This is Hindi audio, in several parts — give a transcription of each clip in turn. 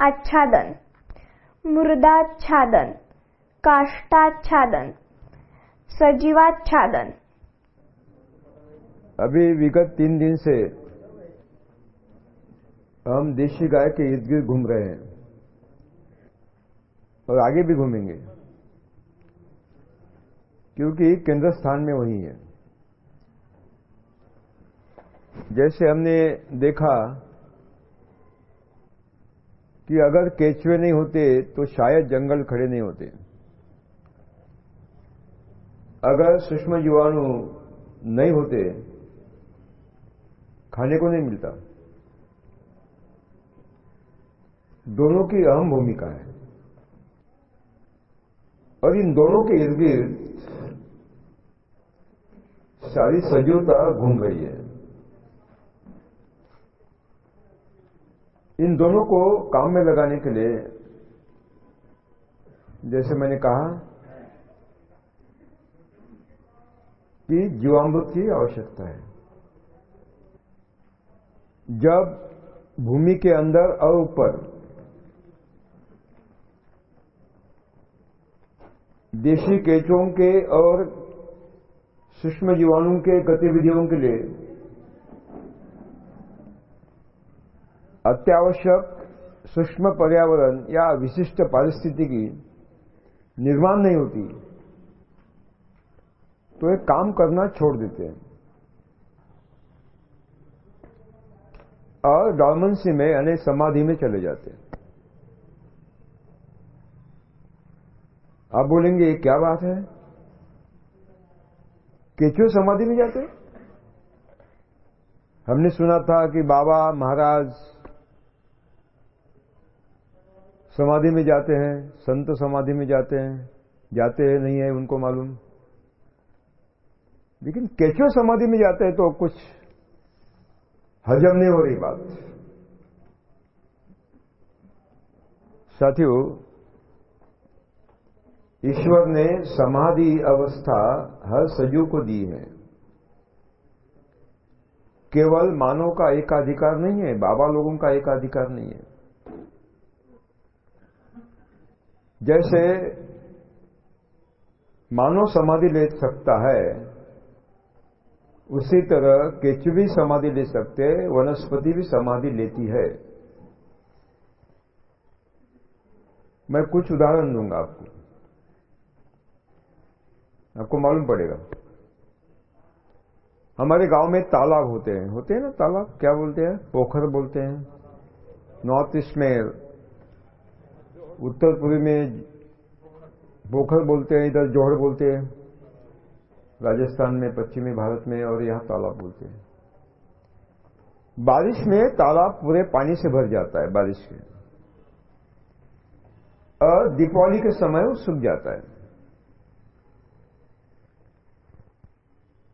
आच्छादन। मृदाच्छादन। काष्टाच्छादन सजीवाच्छादन। अभी विगत तीन दिन से हम देशी गाय के इर्द गिर्द घूम रहे हैं। और आगे भी घूमेंगे। क्योंकि केंद्र स्थान में वही है। जैसे हमने देखा कि अगर केचुए नहीं होते तो शायद जंगल खड़े नहीं होते। अगर सूक्ष्म जीवाणु नहीं होते, खाने को नहीं मिलता। दोनों की अहम भूमिका है। और इन दोनों के इर्द गिर्द सारी सजीवता घूम रही है। इन दोनों को काम में लगाने के लिए, जैसे मैंने कहा कि जीवामृत की आवश्यकता है। जब भूमि के अंदर और ऊपर देशी केचों के और सूक्ष्म जीवाणु के गतिविधियों के लिए अत्यावश्यक सूक्ष्म पर्यावरण या विशिष्ट पारिस्थिति की निर्माण नहीं होती तो एक काम करना छोड़ देते हैं। और डॉर्मेंसी में यानी समाधि में चले जाते हैं। आप बोलेंगे, ये क्या बात है? केचो समाधि में जाते हमने सुना था कि बाबा महाराज समाधि में जाते हैं, संत समाधि में जाते हैं जाते हैं, नहीं है उनको मालूम। लेकिन केचो समाधि में जाते हैं तो कुछ हजम नहीं हो रही बात। साथियों, ईश्वर ने समाधि अवस्था हर सजीव को दी है। केवल मानव का एकाधिकार नहीं है, बाबा लोगों का एकाधिकार नहीं है। जैसे मानव समाधि ले सकता है, उसी तरह केचु भी समाधि ले सकते, वनस्पति भी समाधि लेती है। मैं कुछ उदाहरण दूँगा आपको। आपको मालूम पड़ेगा। हमारे गाँव में तालाब होते हैं। होते हैं ना तालाब? क्या बोलते हैं? पोखर बोलते हैं। नॉर्थ ईस्ट में उत्तर पूर्वी में पोखर बोलते हैं, इधर जोहड़ बोलते हैं, राजस्थान में, पश्चिमी भारत में और यहाँ तालाब बोलते हैं। बारिश में तालाब पूरे पानी से भर जाता है, बारिश के और दीपावली के समय वो सूख जाता है।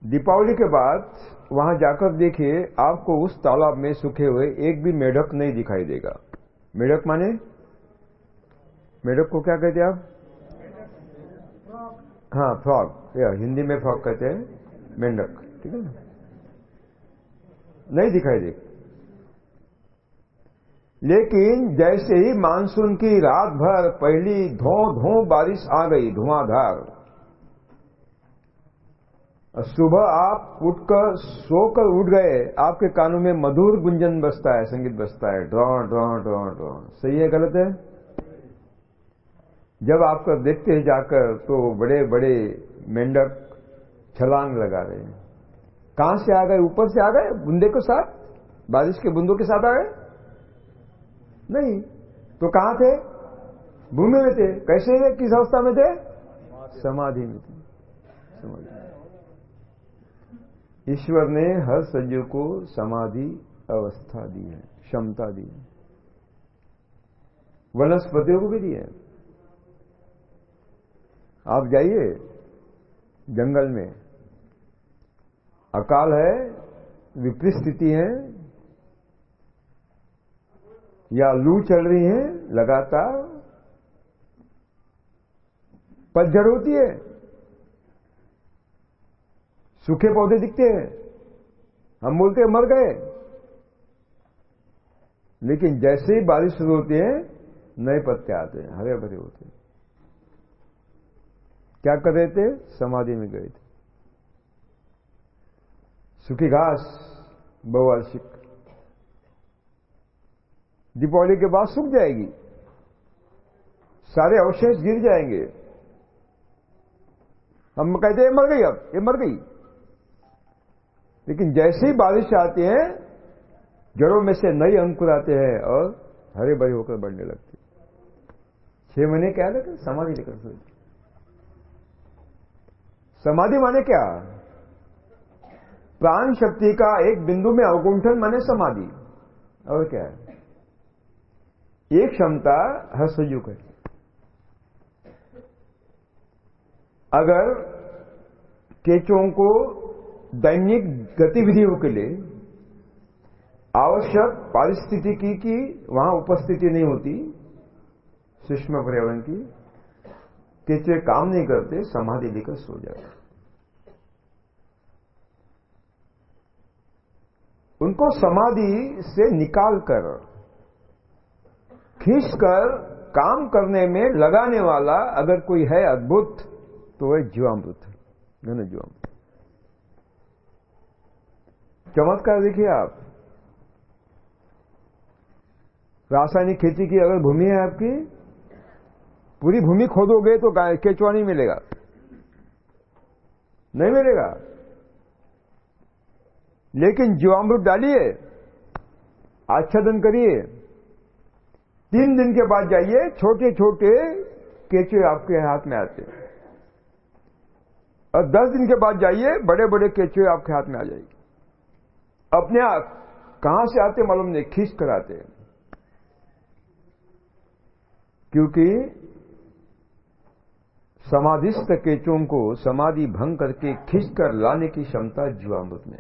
दीपावली के बाद वहाँ जाकर देखिए, आपको उस तालाब में सूखे हुए एक भी मेढक नहीं दिखाई देगा। मेढक माने मेढक को क्या कहते हैं आप? हाँ फ्रॉग। या हिंदी में फ्रॉग कहते हैं। मेंढक। ठीक है ना? नहीं दिखाई दे। लेकिन जैसे ही मानसून की रात भर पहली धो धो बारिश आ गई, धुआंधार। सुबह आप उठकर, सोकर उठ गए, आपके कानों में मधुर गुंजन बसता है, संगीत बसता है। Draw draw draw draw. सही है, गलत है? जब आप देखते हैं जाकर तो बड़े बड़े मेंढक छलांग लगा रहे हैं। कहाँ से आ गए? ऊपर से आ गए? बूंदे के साथ? बारिश के बूंदों के साथ आ गए? नहीं। तो कहाँ थे? भूमि में थे। कैसे थे? किस अवस्था में थे? समाधि में थे। समाधि ईश्वर ने हर सजीव को समाधि अवस्था दी है, क्षमता दी है। वनस्पतियों को भी दिए आप जाइए जंगल में। अकाल है, विपरीत स्थिति है, या लू चल रही है, लगातार पतझड़ होती है। सूखे पौधे दिखते हैं, हम बोलते हैं, मर गए। लेकिन जैसे ही बारिश शुरू होती है, नए पत्ते आते हैं हरे भरे होते हैं। क्या कर रहे थे? समाधि में गए थे। सुखी घास बहुवार्षिक दीपावली के बाद सूख जाएगी। सारे अवशेष गिर जाएँगे। हम कहते हैं मर गई अब, ये मर गई। लेकिन जैसे ही बारिश आती है, जड़ों में से नई अंकुर आते हैं और हरे भरे होकर बढ़ने लगते छह महीने क्या लगे? समाधि लेकर सोए समाधि माने क्या? प्राण शक्ति का एक बिंदु में अवकुंठन माने समाधि। और क्या? है एक क्षमता हर्षयुग है। अगर केचों को दैनिक गतिविधियों के लिए आवश्यक पारिस्थितिकी की वहाँ उपस्थिति नहीं होती, सूक्ष्म पर्यावरण की केचुए काम नहीं करते, समाधि लेकर सो जाते उनको समाधि से निकालकर, खींचकर, काम करने में लगाने वाला अगर कोई है अद्भुत तो वह जीवामृत है, घन जीवामृत। चमत्कार देखिए आप। रासायनिक खेती की अगर भूमि है आपकी पूरी भूमि खोदोगे तो केचुआ नहीं मिलेगा। नहीं मिलेगा। लेकिन जीवामृत डालिए, आच्छादन करिए। तीन दिन के बाद जाइए छोटे छोटे केचुए आपके हाथ में आते और दस दिन के बाद जाइए बड़े बड़े केचुए आपके हाथ में आ जाएगी। अपने आप कहाँ से आते मालूम नहीं, खींच कर आते क्योंकि समाधिस्थ केचों को समाधि भंग करके खींचकर लाने की क्षमता जीवामृत में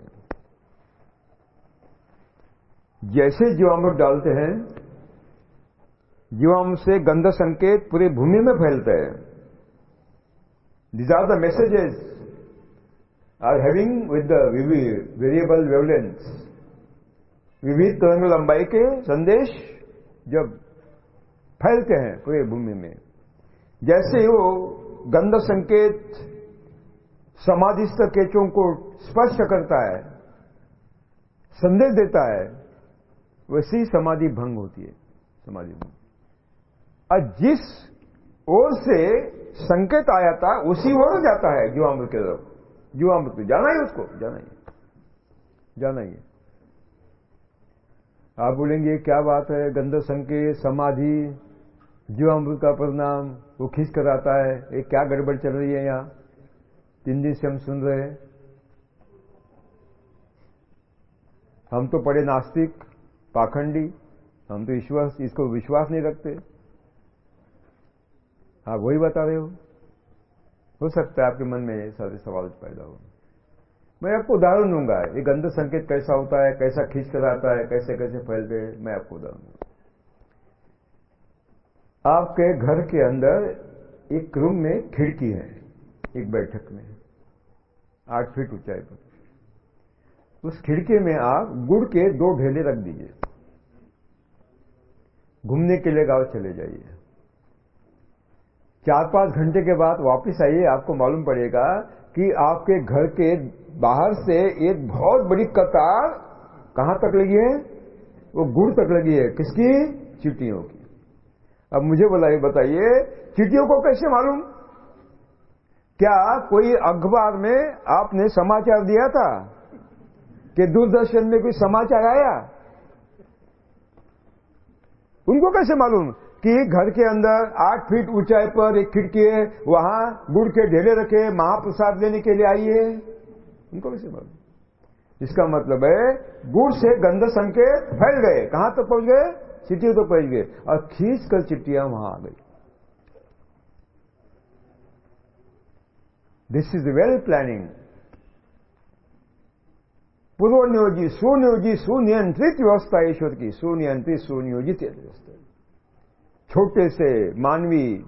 जैसे जीवामृत डालते हैं, जीवामृत से गंध संकेत पूरे भूमि में फैलते हैं। These are the messages are having with the variable wavelengths विविध तरंग लंबाई के संदेश जब फैलते हैं पूरे भूमि में। जैसे वो गंध संकेत समाधिस्थ केचों को स्पर्श करता है, संदेश देता है, वैसी समाधि भंग होती है, समाधि भंग। और जिस ओर से संकेत आया था, उसी ओर जाता है जीवामृत के तरफ़। जीवामृत, जाना ही उसको, जाना ही। जाना ही। आप बोलेंगे, क्या बात है? गंध संकेत समाधि जीवामृत का परिणाम वो खींच कर आता है, ये क्या गड़बड़ चल रही है यहाँ? तीन दिन से हम सुन रहे हैं। हम तो पड़े नास्तिक, पाखंडी, हम तो विश्वास इसको विश्वास नहीं रखते। हाँ वही बता रहे हो? हो सकता है आपके मन में सारे सवाल पैदा हो। मैं आपको उदाहरण दूँगा, ये गंध संकेत कैसा होता है, कैसा खींच कर आता है कैसे कैसे फैलते हैं, मैं आपको उदाहरण दूँगा। आपके घर के अंदर एक रूम में खिड़की है, एक बैठक में, आठ फीट ऊंचाई पर। उस खिड़की में आप गुड़ के दो ढेले रख दीजिए। घूमने के लिए गाँव चले जाइए। चार पाँच घंटे के बाद वापस आइए, आपको मालूम पड़ेगा कि आपके घर के बाहर से एक बहुत बड़ी कतार कहाँ तक लगी है? वो गुड़ तक लगी है। किसकी? चिटियों की। अब मुझे बताइए बताइए चिट्ठियों को कैसे मालूम? क्या कोई अखबार में आपने समाचार दिया था कि दूरदर्शन में कोई समाचार आया? उनको कैसे मालूम कि घर के अंदर आठ फीट ऊंचाई पर एक खिड़की है, वहाँ गुड़ के ढेले रखे महाप्रसाद लेने के लिए आई है? उनको कैसे मालूम? इसका मतलब है, गुड़ से गंध संकेत फैल गए। कहाँ तक तो पहुँच गए? चिट्ठी तो पहुँच गए और खींच कर चिट्ठियाँ वहाँ आ गई। दिस इज़ वेल प्लानिंग पूर्वनियोजी सुनियोजित सुनियंत्रित व्यवस्था ईश्वर की। सुनियंत्रित, सुनियोजित व्यवस्था। छोटे से मानवी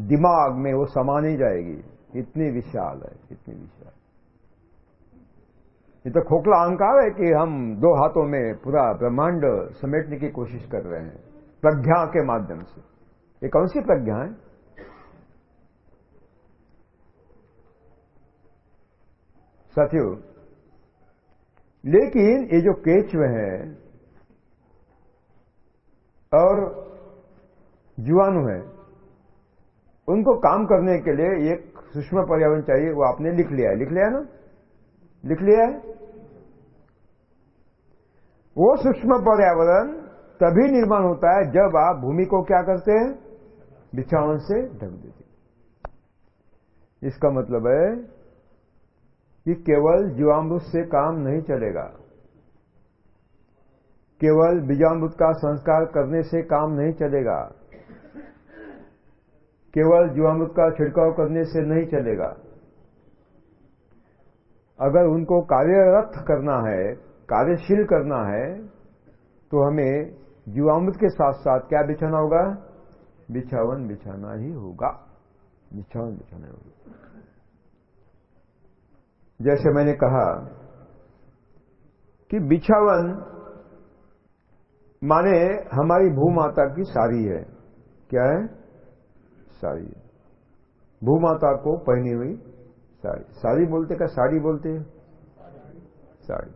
दिमाग में वो समा नहीं जाएगी। इतनी विशाल है, इतनी विशाल। ये तो खोखला अहंकार है कि हम दो हाथों में पूरा ब्रह्मांड समेटने की कोशिश कर रहे हैं, प्रज्ञा के माध्यम से। ये कौन सी प्रज्ञा है? साथियों, लेकिन ये जो केचवे है और जीवाणु हैं, उनको काम करने के लिए एक सूक्ष्म पर्यावरण चाहिए, वो आपने लिख लिया है। लिख लिया ना? लिख लिया है। वो सूक्ष्म पर्यावरण तभी निर्माण होता है जब आप भूमि को क्या करते हैं? बिछावन से ढक देते इसका मतलब है कि केवल जीवामृत से काम नहीं चलेगा। केवल बीजामृत का संस्कार करने से काम नहीं चलेगा। केवल जीवामृत का छिड़काव करने से नहीं चलेगा। अगर उनको कार्यरत करना है, कार्यशील करना है तो हमें जीवामृत के साथ साथ क्या बिछाना होगा? बिछावन बिछाना ही होगा। बिछावन बिछाना होगा। जैसे मैंने कहा कि बिछावन माने हमारी भूमाता की साड़ी है। क्या है? साड़ी भूमाता को पहनी हुई साड़ी। साड़ी बोलते क्या? साड़ी बोलते साड़ी।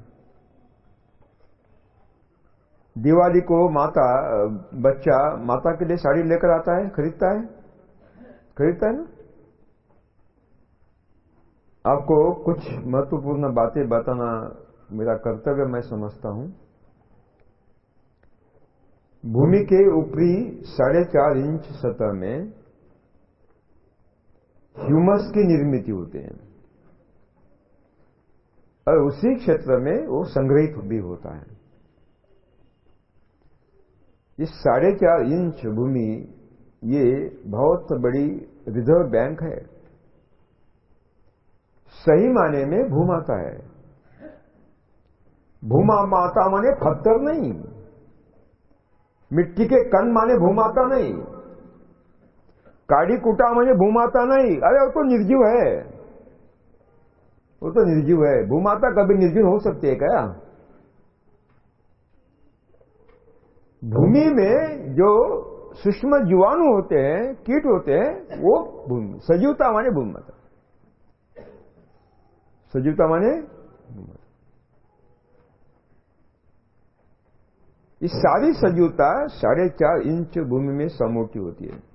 दिवाली को माता, बच्चा माता के लिए साड़ी लेकर आता है, खरीदता है? खरीदता है ना? आपको कुछ महत्वपूर्ण बातें बताना मेरा कर्तव्य, मैं समझता हूँ। भूमि के ऊपरी साढ़े चार इंच सतह में ह्यूमस की निर्मित होते हैं। और उसी क्षेत्र में वो संग्रहित भी होता है। इस साढ़े चार इंच भूमि, ये बहुत बड़ी रिज़र्व बैंक है। सही माने में भूमाता है। भूमा माता माने पत्थर नहीं। मिट्टी के कण माने भूमाता नहीं। काड़ी कुटा माने भूमाता नहीं. अरे, वो तो निर्जीव है. वो तो निर्जीव है. भूमाता कभी निर्जीव हो सकती है क्या? भूमि में जो सूक्ष्म जीवाणु होते हैं, कीट होते हैं, वो भूमि, सजीवता माने भूमाता। सजीवता माने इस सारी सजीवता साढ़े चार इंच भूमि में समोटी होती है।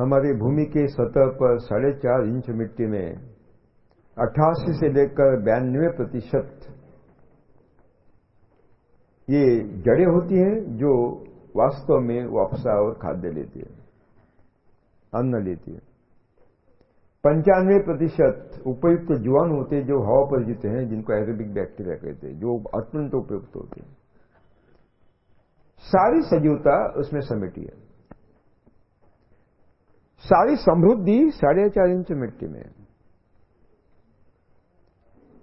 हमारी भूमि के सतह पर साढ़े चार इंच मिट्टी में अट्ठासी से लेकर बयानवे प्रतिशत ये जड़ें होती हैं जो वास्तव में वापसा और खाद्य लेती है, अन्न लेती है। पंचानवे प्रतिशत उपयुक्त जीवाणु होते हैं जो हवा पर जीते हैं, जिनको एरोबिक बैक्टीरिया कहते हैं, जो अत्यंत उपयुक्त होते हैं। सारी सजीवता उसमें समेटी है। सारी समृद्धि साढ़े चार इंच मिट्टी में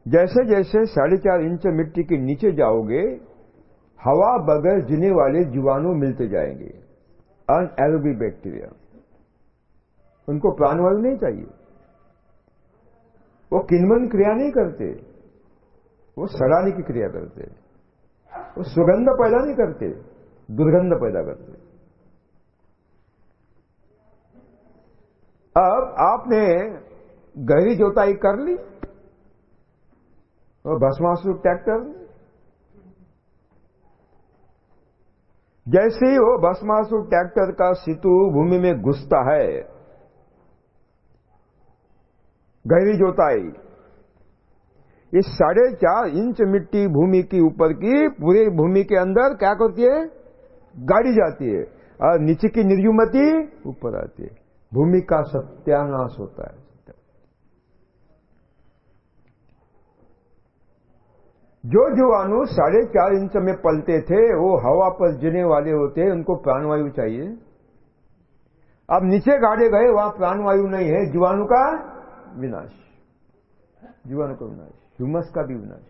जैसे जैसे साढ़े चार इंच मिट्टी के नीचे जाओगे, हवा बगैर जीने वाले जीवाणु मिलते जाएँगे। Anaerobic bacteria. उनको प्राण प्राणवायु नहीं चाहिए। वो किन्वन क्रिया नहीं करते। वो सड़ाने की क्रिया करते। वो सुगंध पैदा नहीं करते, दुर्गंध पैदा करते। अब आपने गहरी जोताई कर ली और भस्मासुर ट्रैक्टर जैसे ही वो भस्मासुर ट्रैक्टर का सितु भूमि में घुसता है, गहरी जोताई इस साढ़े चार इंच मिट्टी भूमि की ऊपर की पूरी भूमि के अंदर क्या करती है? गाड़ी जाती है। और नीचे की निर्युमति ऊपर आती है। भूमि का सत्यानाश होता है। जो जीवाणु साढ़े चार इंच में पलते थे, वो हवा पर जीने वाले होते, उनको प्राणवायु चाहिए। अब नीचे गाड़े गए, वहाँ प्राणवायु नहीं है, जीवाणु का विनाश। जीवाणु का विनाश, ह्यूमस का भी विनाश।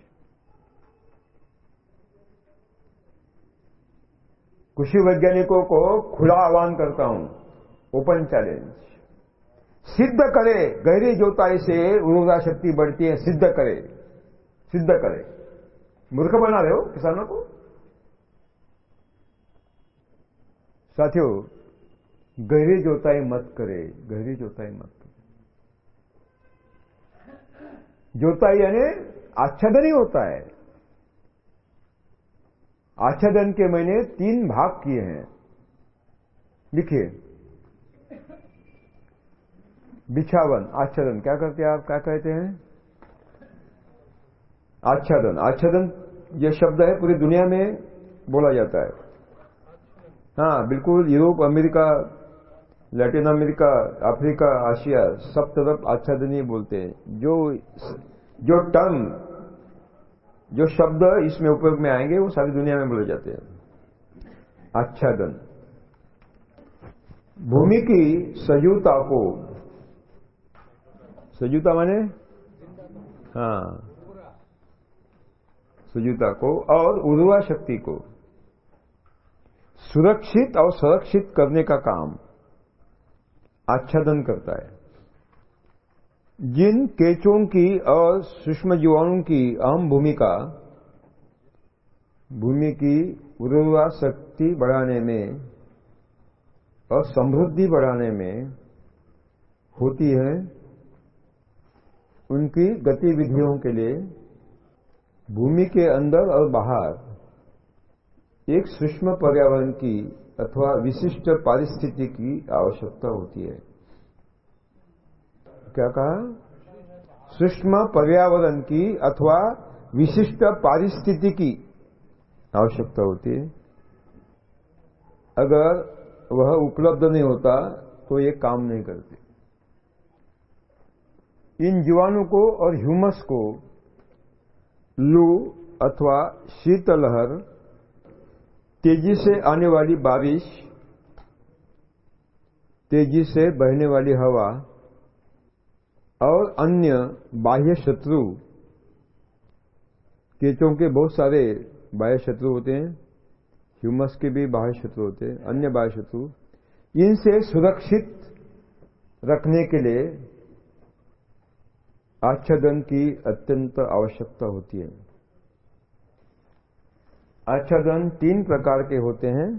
कृषि वैज्ञानिकों को खुला आह्वान करता हूँ ओपन चैलेंज। सिद्ध करे, गहरी जोताई से उर्वरा शक्ति बढ़ती है, सिद्ध करे सिद्ध करे। मूर्ख बना रहे हो किसानों को? साथियों, गहरी जोताई मत करे, गहरी जोताई मत करे। जोताई यानी आच्छादन ही होता है। आच्छादन के मैंने तीन भाग किए हैं। लिखिए। बिछावन, आच्छादन। क्या करते हैं आप? क्या कहते हैं? आच्छादन। आच्छादन, यह शब्द है, पूरी दुनिया में बोला जाता है। हाँ बिल्कुल, Europe, America, Latin America, Africa, Asia, सब तरफ़ आच्छादन ही बोलते हैं। जो जो टर्म जो शब्द इसमें उपयोग में आएँगे, वो सारी दुनिया में बोले जाते हैं। आच्छादन। भूमि की सजीवता को सजीवता माने हाँ सजीवता को और उर्वा शक्ति को सुरक्षित और संरक्षित करने का काम आच्छादन करता है जिन केचों की और सूक्ष्म जीवाणुओं की अहम भूमिका भूमि की उर्वा शक्ति बढ़ाने में और समृद्धि बढ़ाने में होती है उनकी गतिविधियों के लिए भूमि के अंदर और बाहर एक सूक्ष्म पर्यावरण की अथवा विशिष्ट पारिस्थिति की आवश्यकता होती है। क्या कहा? सूक्ष्म पर्यावरण की अथवा विशिष्ट पारिस्थिति की आवश्यकता होती है। अगर वह उपलब्ध नहीं होता तो ये काम नहीं करते। इन जीवाणु को और ह्यूमस को, लू अथवा शीतलहर, तेज़ी से आने वाली बारिश, तेज़ी से बहने वाली हवा, और अन्य बाह्य शत्रु केचों के बहुत सारे बाह्य शत्रु होते हैं, ह्यूमस के भी बाह्य शत्रु होते हैं, अन्य बाह्य शत्रु। इनसे सुरक्षित रखने के लिए आच्छादन की अत्यंत आवश्यकता होती है। आच्छादन तीन प्रकार के होते हैं।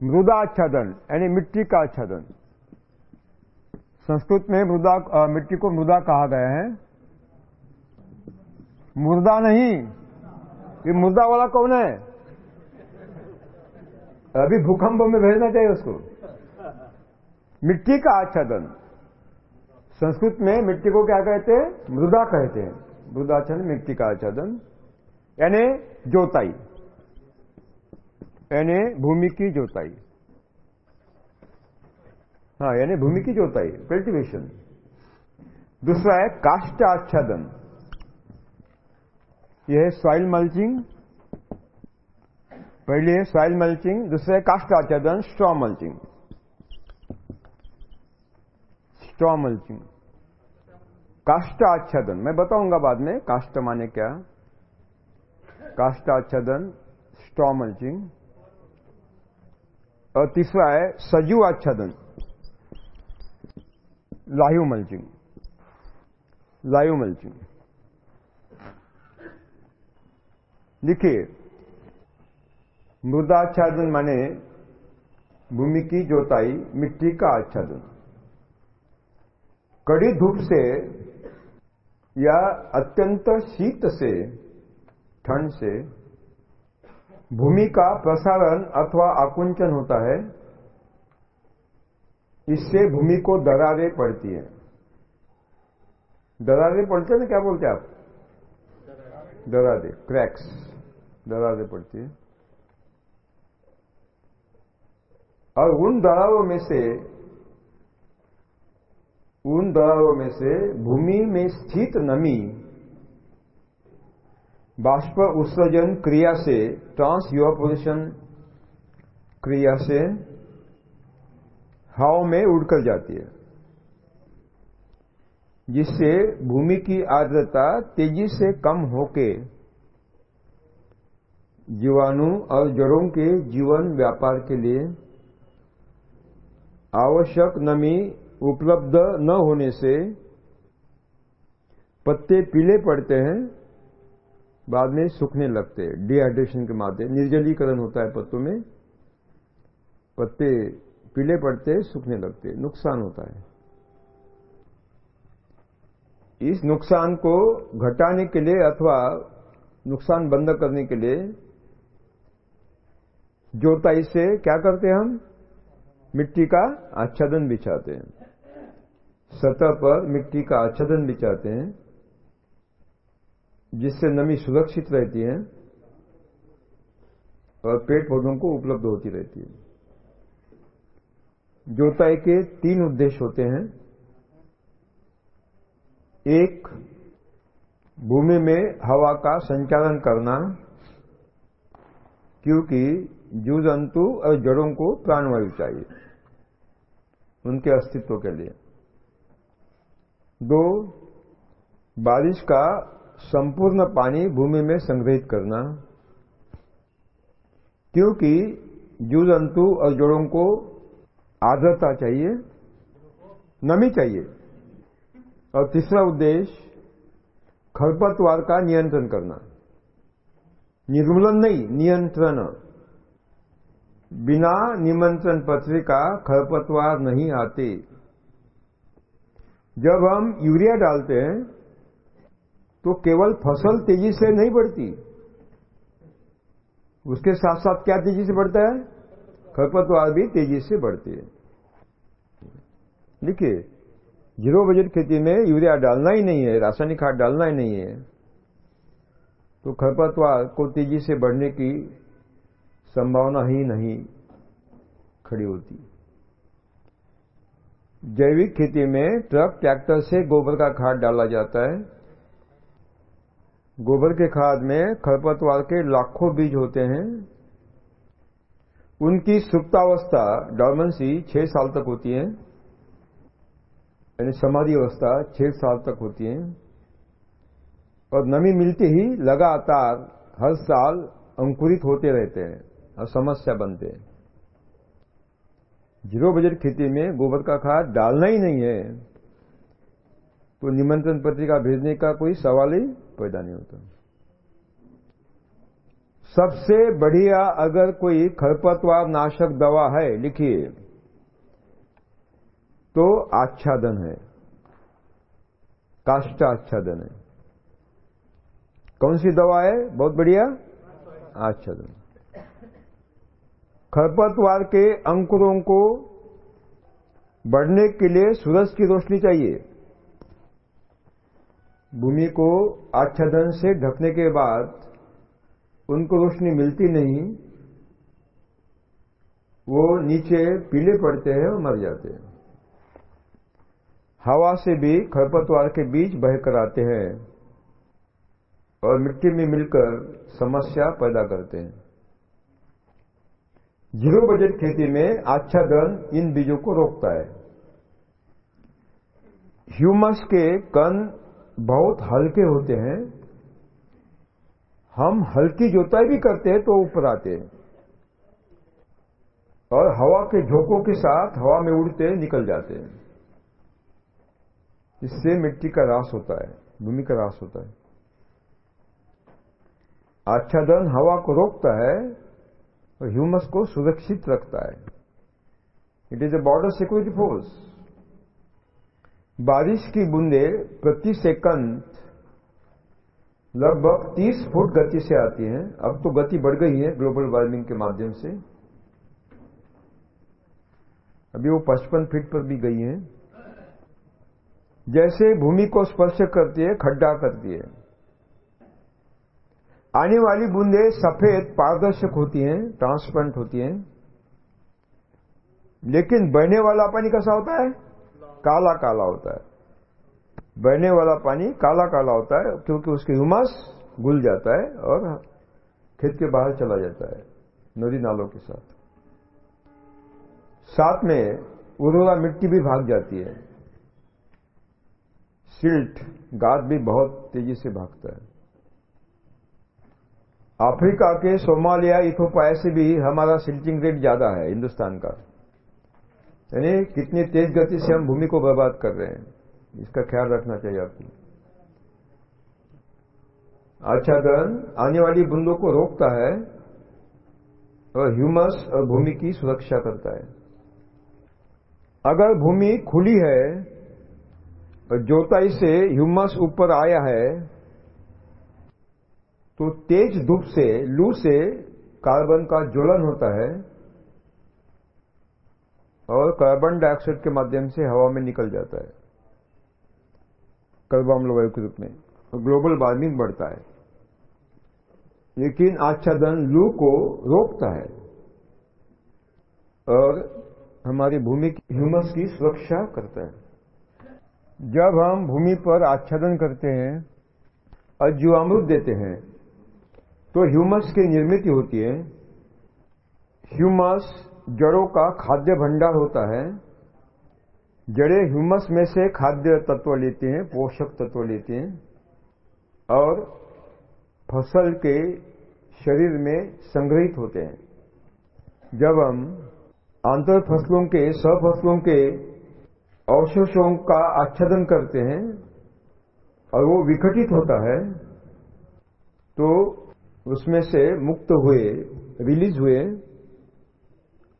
मृदा आच्छादन यानी मिट्टी का आच्छादन। संस्कृत में मृदा मिट्टी को मृदा कहा गया है। मुर्दा नहीं, ये मुर्दा वाला कौन है? अभी भूकंप में भेजना चाहिए उसको। मिट्टी का आच्छादन। संस्कृत में मिट्टी को क्या कहते हैं? मृदा कहते हैं। मृदाच्छादन मिट्टी का आच्छादन यानी जोताई यानी भूमि की जोताई हाँ यानी भूमि की जोताई कल्टिवेशन। दूसरा है काष्ट आच्छादन यह है सॉइल मल्चिंग पहले है सॉइल मल्चिंग दूसरा है काष्ट आच्छादन स्ट्रॉ मल्चिंग स्ट्रॉ मल्चिंग काष्ट आच्छादन। मैं बताऊँगा बाद में, काष्ट माने क्या? काष्ट आच्छादन, स्ट्रॉ मल्चिंग। और तीसरा है सजीव आच्छादन। Live mulching. Live mulching. देखिए मृदाच्छादन माने भूमि की जोताई, मिट्टी का आच्छादन। कड़ी धूप से या अत्यंत शीत से, ठंड से भूमि का प्रसारण अथवा आकुंचन होता है, इससे भूमि को दरारें पड़ती है। दरारें पड़ते हैं ना क्या बोलते हैं आप? दरारें क्रैक्स दरारें पड़ती है। और उन दरारों में से उन दरारों में से भूमि में स्थित नमी, बाष्प उत्सर्जन क्रिया से ट्रांस इवापोरेशन क्रिया से, हवा में उड़कर जाती है। जिससे भूमि की आर्द्रता तेज़ी से कम होके जीवाणु और जड़ों के जीवन व्यापार के लिए आवश्यक नमी उपलब्ध न होने से पत्ते पीले पड़ते हैं, बाद में सूखने लगते हैं। डिहाइड्रेशन के माध्यम, निर्जलीकरण होता है पत्तों में। पत्ते पीले पड़ते हैं, सूखने लगते हैं। नुकसान होता है। इस नुकसान को घटाने के लिए अथवा नुकसान बंद करने के लिए जोताई से क्या करते हैं हम? मिट्टी का आच्छादन बिछाते हैं। सतह पर मिट्टी का आच्छादन बिछाते हैं, जिससे नमी सुरक्षित रहती है और पेड़ पौधों को उपलब्ध होती रहती है। जोताई के तीन उद्देश्य होते हैं। एक, भूमि में हवा का संचालन करना, क्योंकि जीव जंतु और जड़ों को प्राणवायु चाहिए, उनके अस्तित्व के लिए। दो, बारिश का संपूर्ण पानी भूमि में संग्रहित करना, क्योंकि जीव जंतु और जड़ों को आर्द्रता चाहिए, नमी चाहिए। और तीसरा उद्देश्य, खरपतवार का नियंत्रण करना। निर्मूलन नहीं, नियंत्रण। बिना निमंत्रण पत्र का खरपतवार नहीं आते। जब हम यूरिया डालते हैं तो केवल फ़सल तेज़ी से नहीं बढ़ती। उसके साथ साथ क्या तेज़ी से बढ़ता है? खरपतवार भी तेज़ी से बढ़ती है। देखिए, ज़ीरो बजट खेती में यूरिया डालना ही नहीं है, रासायनिक खाद डालना ही नहीं है। तो खरपतवार को तेज़ी से बढ़ने की संभावना ही नहीं खड़ी होती। जैविक खेती में ट्रक, ट्रैक्टर से गोबर का खाद डाला जाता है। गोबर के खाद में खरपतवार के लाखों बीज होते हैं। उनकी सुप्तावस्था डॉर्मेंसी छह साल तक होती है। यानी समाधि अवस्था छह साल तक होती है। और नमी मिलते ही लगातार हर साल अंकुरित होते रहते हैं और समस्या बनते हैं। ज़ीरो बजट खेती में गोबर का खाद डालना ही नहीं है। तो निमंत्रण पत्रिका भेजने का कोई सवाल ही पैदा नहीं होता। सबसे बढ़िया अगर कोई खरपतवार नाशक दवा है लिखिए तो आच्छादन है। काष्ट आच्छादन है। कौन सी दवा है? बहुत बढ़िया। आच्छादन। खरपतवार के अंकुरों को बढ़ने के लिए सूरज की रोशनी चाहिए। भूमि को आच्छादन से ढकने के बाद उनको रोशनी मिलती नहीं, वो नीचे पीले पड़ते हैं और मर जाते हैं। हवा से भी खरपतवार के बीज बहकर आते हैं और मिट्टी में मिलकर समस्या पैदा करते हैं। ज़ीरो बजट खेती में आच्छादन इन बीजों को रोकता है। ह्यूमस के कण बहुत हल्के होते हैं। हम हल्की जोताई भी करते हैं तो ऊपर आते हैं। और हवा के झोंकों के साथ हवा में उड़ते निकल जाते हैं। इससे मिट्टी का रास होता है, भूमि का रास होता है। आच्छादन हवा को रोकता है और ह्यूमस को सुरक्षित रखता है। It is a border security force बारिश की बूंदे प्रति सेकंड लगभग 30 फुट गति से आती हैं। अब तो गति बढ़ गई है ग्लोबल वार्मिंग के माध्यम से। अभी वो 55 फीट पर भी गई है। जैसे भूमि को स्पर्श करती है, खड्डा करती है। आने वाली बूंदे सफ़ेद, पारदर्शक होती हैं ट्रांसपेरेंट होती हैं। लेकिन बहने वाला पानी कैसा होता है? काला काला होता है। बहने वाला पानी काला काला होता है, क्योंकि उसकी ह्यूमस घुल जाता है और खेत के बाहर चला जाता है, नदी नालों के साथ। साथ में उर्वरा मिट्टी भी भाग जाती है। सिल्ट, गाद भी बहुत तेज़ी से भागता है। अफ्रीका के सोमालिया इथोपाया से भी हमारा सिल्टिंग रेट ज़्यादा है, हिंदुस्तान का। यानी कितनी तेज गति से हम भूमि को बर्बाद कर रहे हैं, इसका ख्याल रखना चाहिए आपको। अच्छा आच्छादन आने वाली बूंदों को रोकता है और ह्यूमस और भूमि की सुरक्षा करता है। अगर भूमि खुली है और जोताई से ह्यूमस ऊपर आया है तो तेज धूप से, लू से कार्बन का ज्वलन होता है और कार्बन डाइऑक्साइड के माध्यम से हवा में निकल जाता है। कार्बन वायु के रूप में। और ग्लोबल वार्मिंग बढ़ता है। लेकिन आच्छादन लू को रोकता है। और हमारी भूमि की, ह्यूमस की सुरक्षा करता है। जब हम भूमि पर आच्छादन करते हैं और जीवामृत देते हैं तो ह्यूमस की निर्मित होती है। ह्यूमस जड़ों का खाद्य भंडार होता है। जड़ें ह्यूमस में से खाद्य तत्व लेते हैं, पोषक तत्व लेते हैं और फ़सल के शरीर में संग्रहित होते हैं। जब हम आंतर फ़सलों के सफसलों के अवशेषों का आच्छादन करते हैं और वो विघटित होता है तो उसमें से मुक्त हुए रिलीज़ हुए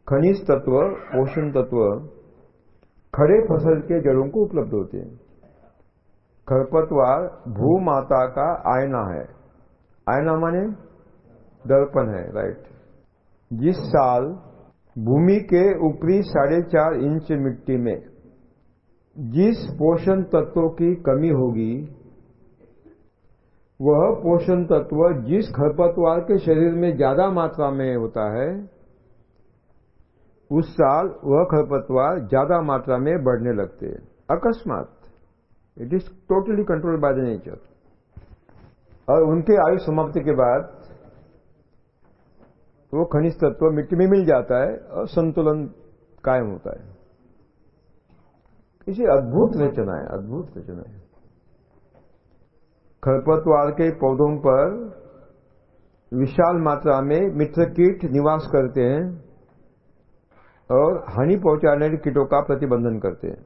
खनिज तत्व, पोषण तत्व खड़े फ़सल के जड़ों को उपलब्ध होते हैं। खरपतवार भूमाता का आयना है। आयना माने दर्पण है राइट जिस साल भूमि के ऊपरी साढ़े चार इंच मिट्टी में जिस पोषण तत्वों की कमी होगी वह पोषण तत्व जिस खरपतवार के शरीर में ज़्यादा मात्रा में होता है, उस साल वह खरपतवार ज़्यादा मात्रा में बढ़ने लगते हैं। अकस्मात। It is totally controlled by the nature और उनके आयु समाप्ति के बाद वो खनिज तत्व मिट्टी में मिल जाता है और संतुलन कायम होता है। इसे अद्भुत रचना है, अद्भुत रचना है। खरपतवार के पौधों पर विशाल मात्रा में मित्र कीट निवास करते हैं और हानि पहुँचाने वाले कीटों का प्रतिबंधन करते हैं।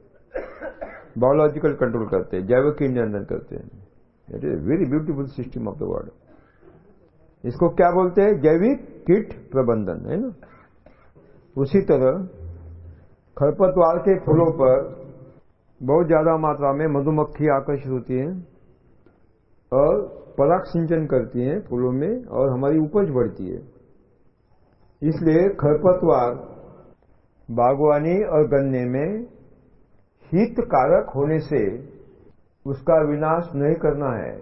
बायोलॉजिकल कंट्रोल करते हैं, जैविक नियंत्रण करते हैं। It is very beautiful system of the world इसको क्या बोलते हैं? जैविक कीट प्रबंधन, है ना? उसी तरह खरपतवार के फूलों पर बहुत ज़्यादा मात्रा में मधुमक्खी आकर्षित होती हैं। और पराग सिंचन करती हैं फूलों में और हमारी उपज बढ़ती है। इसलिए खरपतवार, बागवानी और गन्ने में हितकारक होने से उसका विनाश नहीं करना है।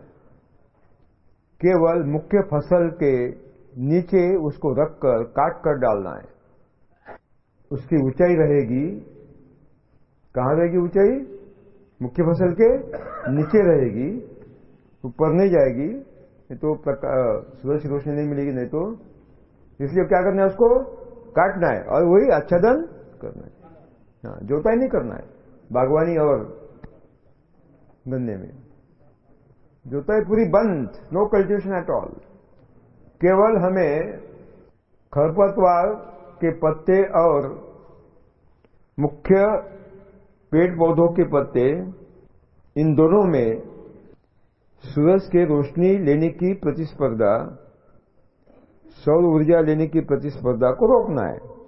केवल मुख्य फ़सल के नीचे उसको रखकर काट कर डालना है। उसकी ऊंचाई रहेगी। कहाँ रहेगी ऊंचाई? मुख्य फ़सल के नीचे रहेगी। ऊपर नहीं जाएगी, नहीं तो सूरज की रोशनी नहीं मिलेगी, नहीं तो इसलिए क्या करना है उसको? काटना है और वही आच्छादन करना है। हाँ जोताई नहीं करना है, बागवानी और गन्ने में। जोताई पूरी बंद नो कल्टिवेशन एट ऑल केवल हमें खरपतवार के पत्ते और मुख्य पेड़ पौधों के पत्ते, इन दोनों में सूरज के रोशनी लेने की प्रतिस्पर्धा, सौर ऊर्जा लेने की प्रतिस्पर्धा को रोकना है।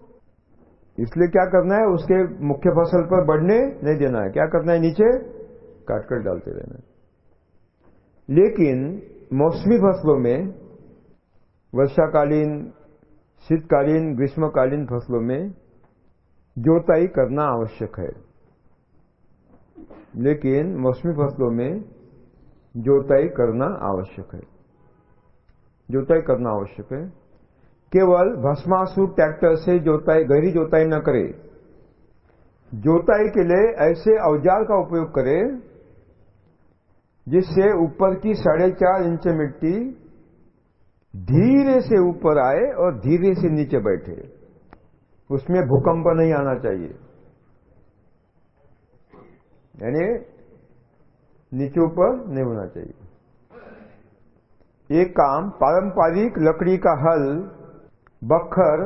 इसलिए क्या करना है? उसके मुख्य फ़सल पर बढ़ने नहीं देना है। क्या करना है? नीचे काटकर डालते रहना है। लेकिन मौसमी फ़सलों में, वर्षाकालीन, शीतकालीन, ग्रीष्मकालीन फ़सलों में जोताई करना आवश्यक है। लेकिन मौसमी फ़सलों में जोताई करना आवश्यक है। जोताई करना आवश्यक है। केवल भस्मासुर ट्रैक्टर से जोताई, गहरी जोताई न करे। जोताई के लिए ऐसे औज़ार का उपयोग करें, जिससे ऊपर की साढ़े चार इंच मिट्टी धीरे से ऊपर आए और धीरे से नीचे बैठे। उसमें भूकंप नहीं आना चाहिए। यानी नीचे ऊपर नहीं होना चाहिए। एक काम, पारंपरिक लकड़ी का हल बखर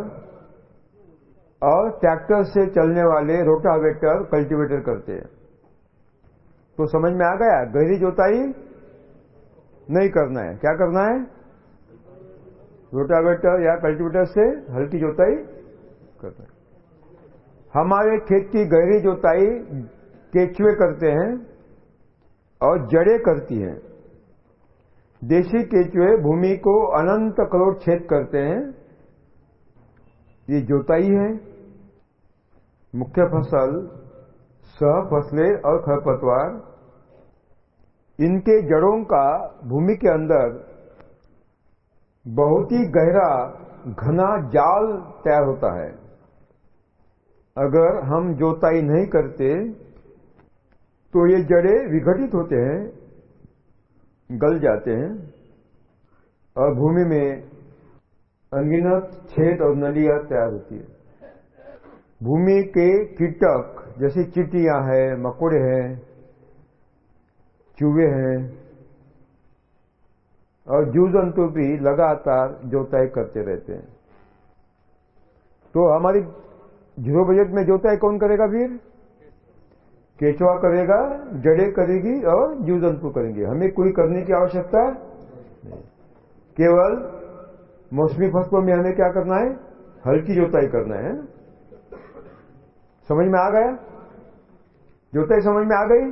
और ट्रैक्टर से चलने वाले रोटावेटर कल्टीवेटर करते हैं। तो समझ में आ गया? गहरी जोताई नहीं करना है। क्या करना है? रोटावेटर या कल्टीवेटर से हल्की जोताई करना है। हमारे खेत की गहरी जोताई केचुए करते हैं। और जड़ें करती हैं। देशी केचुए भूमि को अनंत करोड़ छेद करते हैं। ये जोताई है। मुख्य फ़सल सह फ़सलें और खरपतवार। इनके जड़ों का भूमि के अंदर बहुत ही गहरा, घना जाल तैयार होता है। अगर हम जोताई नहीं करते तो ये जड़े विघटित होते हैं, गल जाते हैं, और भूमि में अनगिनत छेद और नलियाँ तैयार होती है। भूमि के कीटक जैसे चिटियाँ हैं, मकोड़े हैं, चूहे हैं, और जीव जंतु भी लगातार जोताई करते रहते हैं। तो हमारी ज़ीरो बजट में जोताई कौन करेगा फिर केचुआ करेगा, जड़े करेगी और जीव जंतु करेंगे। हमें कोई करने की आवश्यकता केवल मौसमी फ़सलों में हमें क्या करना है? हल्की जोताई करना है। समझ में आ गया? जोताई समझ में आ गई?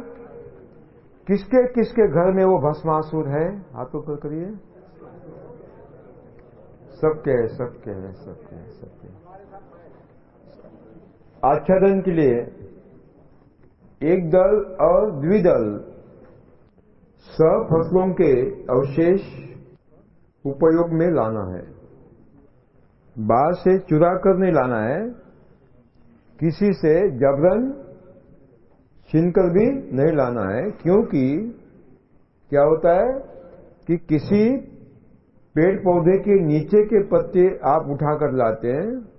किसके किसके घर में वो भस्मासुर है? हाथों पर करिए। सबके है सबके है सबके सबके। आच्छादन के लिए एक दल और द्विदल। सब फ़सलों के अवशेष उपयोग में लाना है। बाहर से चुरा कर नहीं लाना है। किसी से जबरन छीनकर भी नहीं लाना है, क्योंकि क्या होता है कि किसी पेड़ पौधे के नीचे के पत्ते आप उठाकर लाते हैं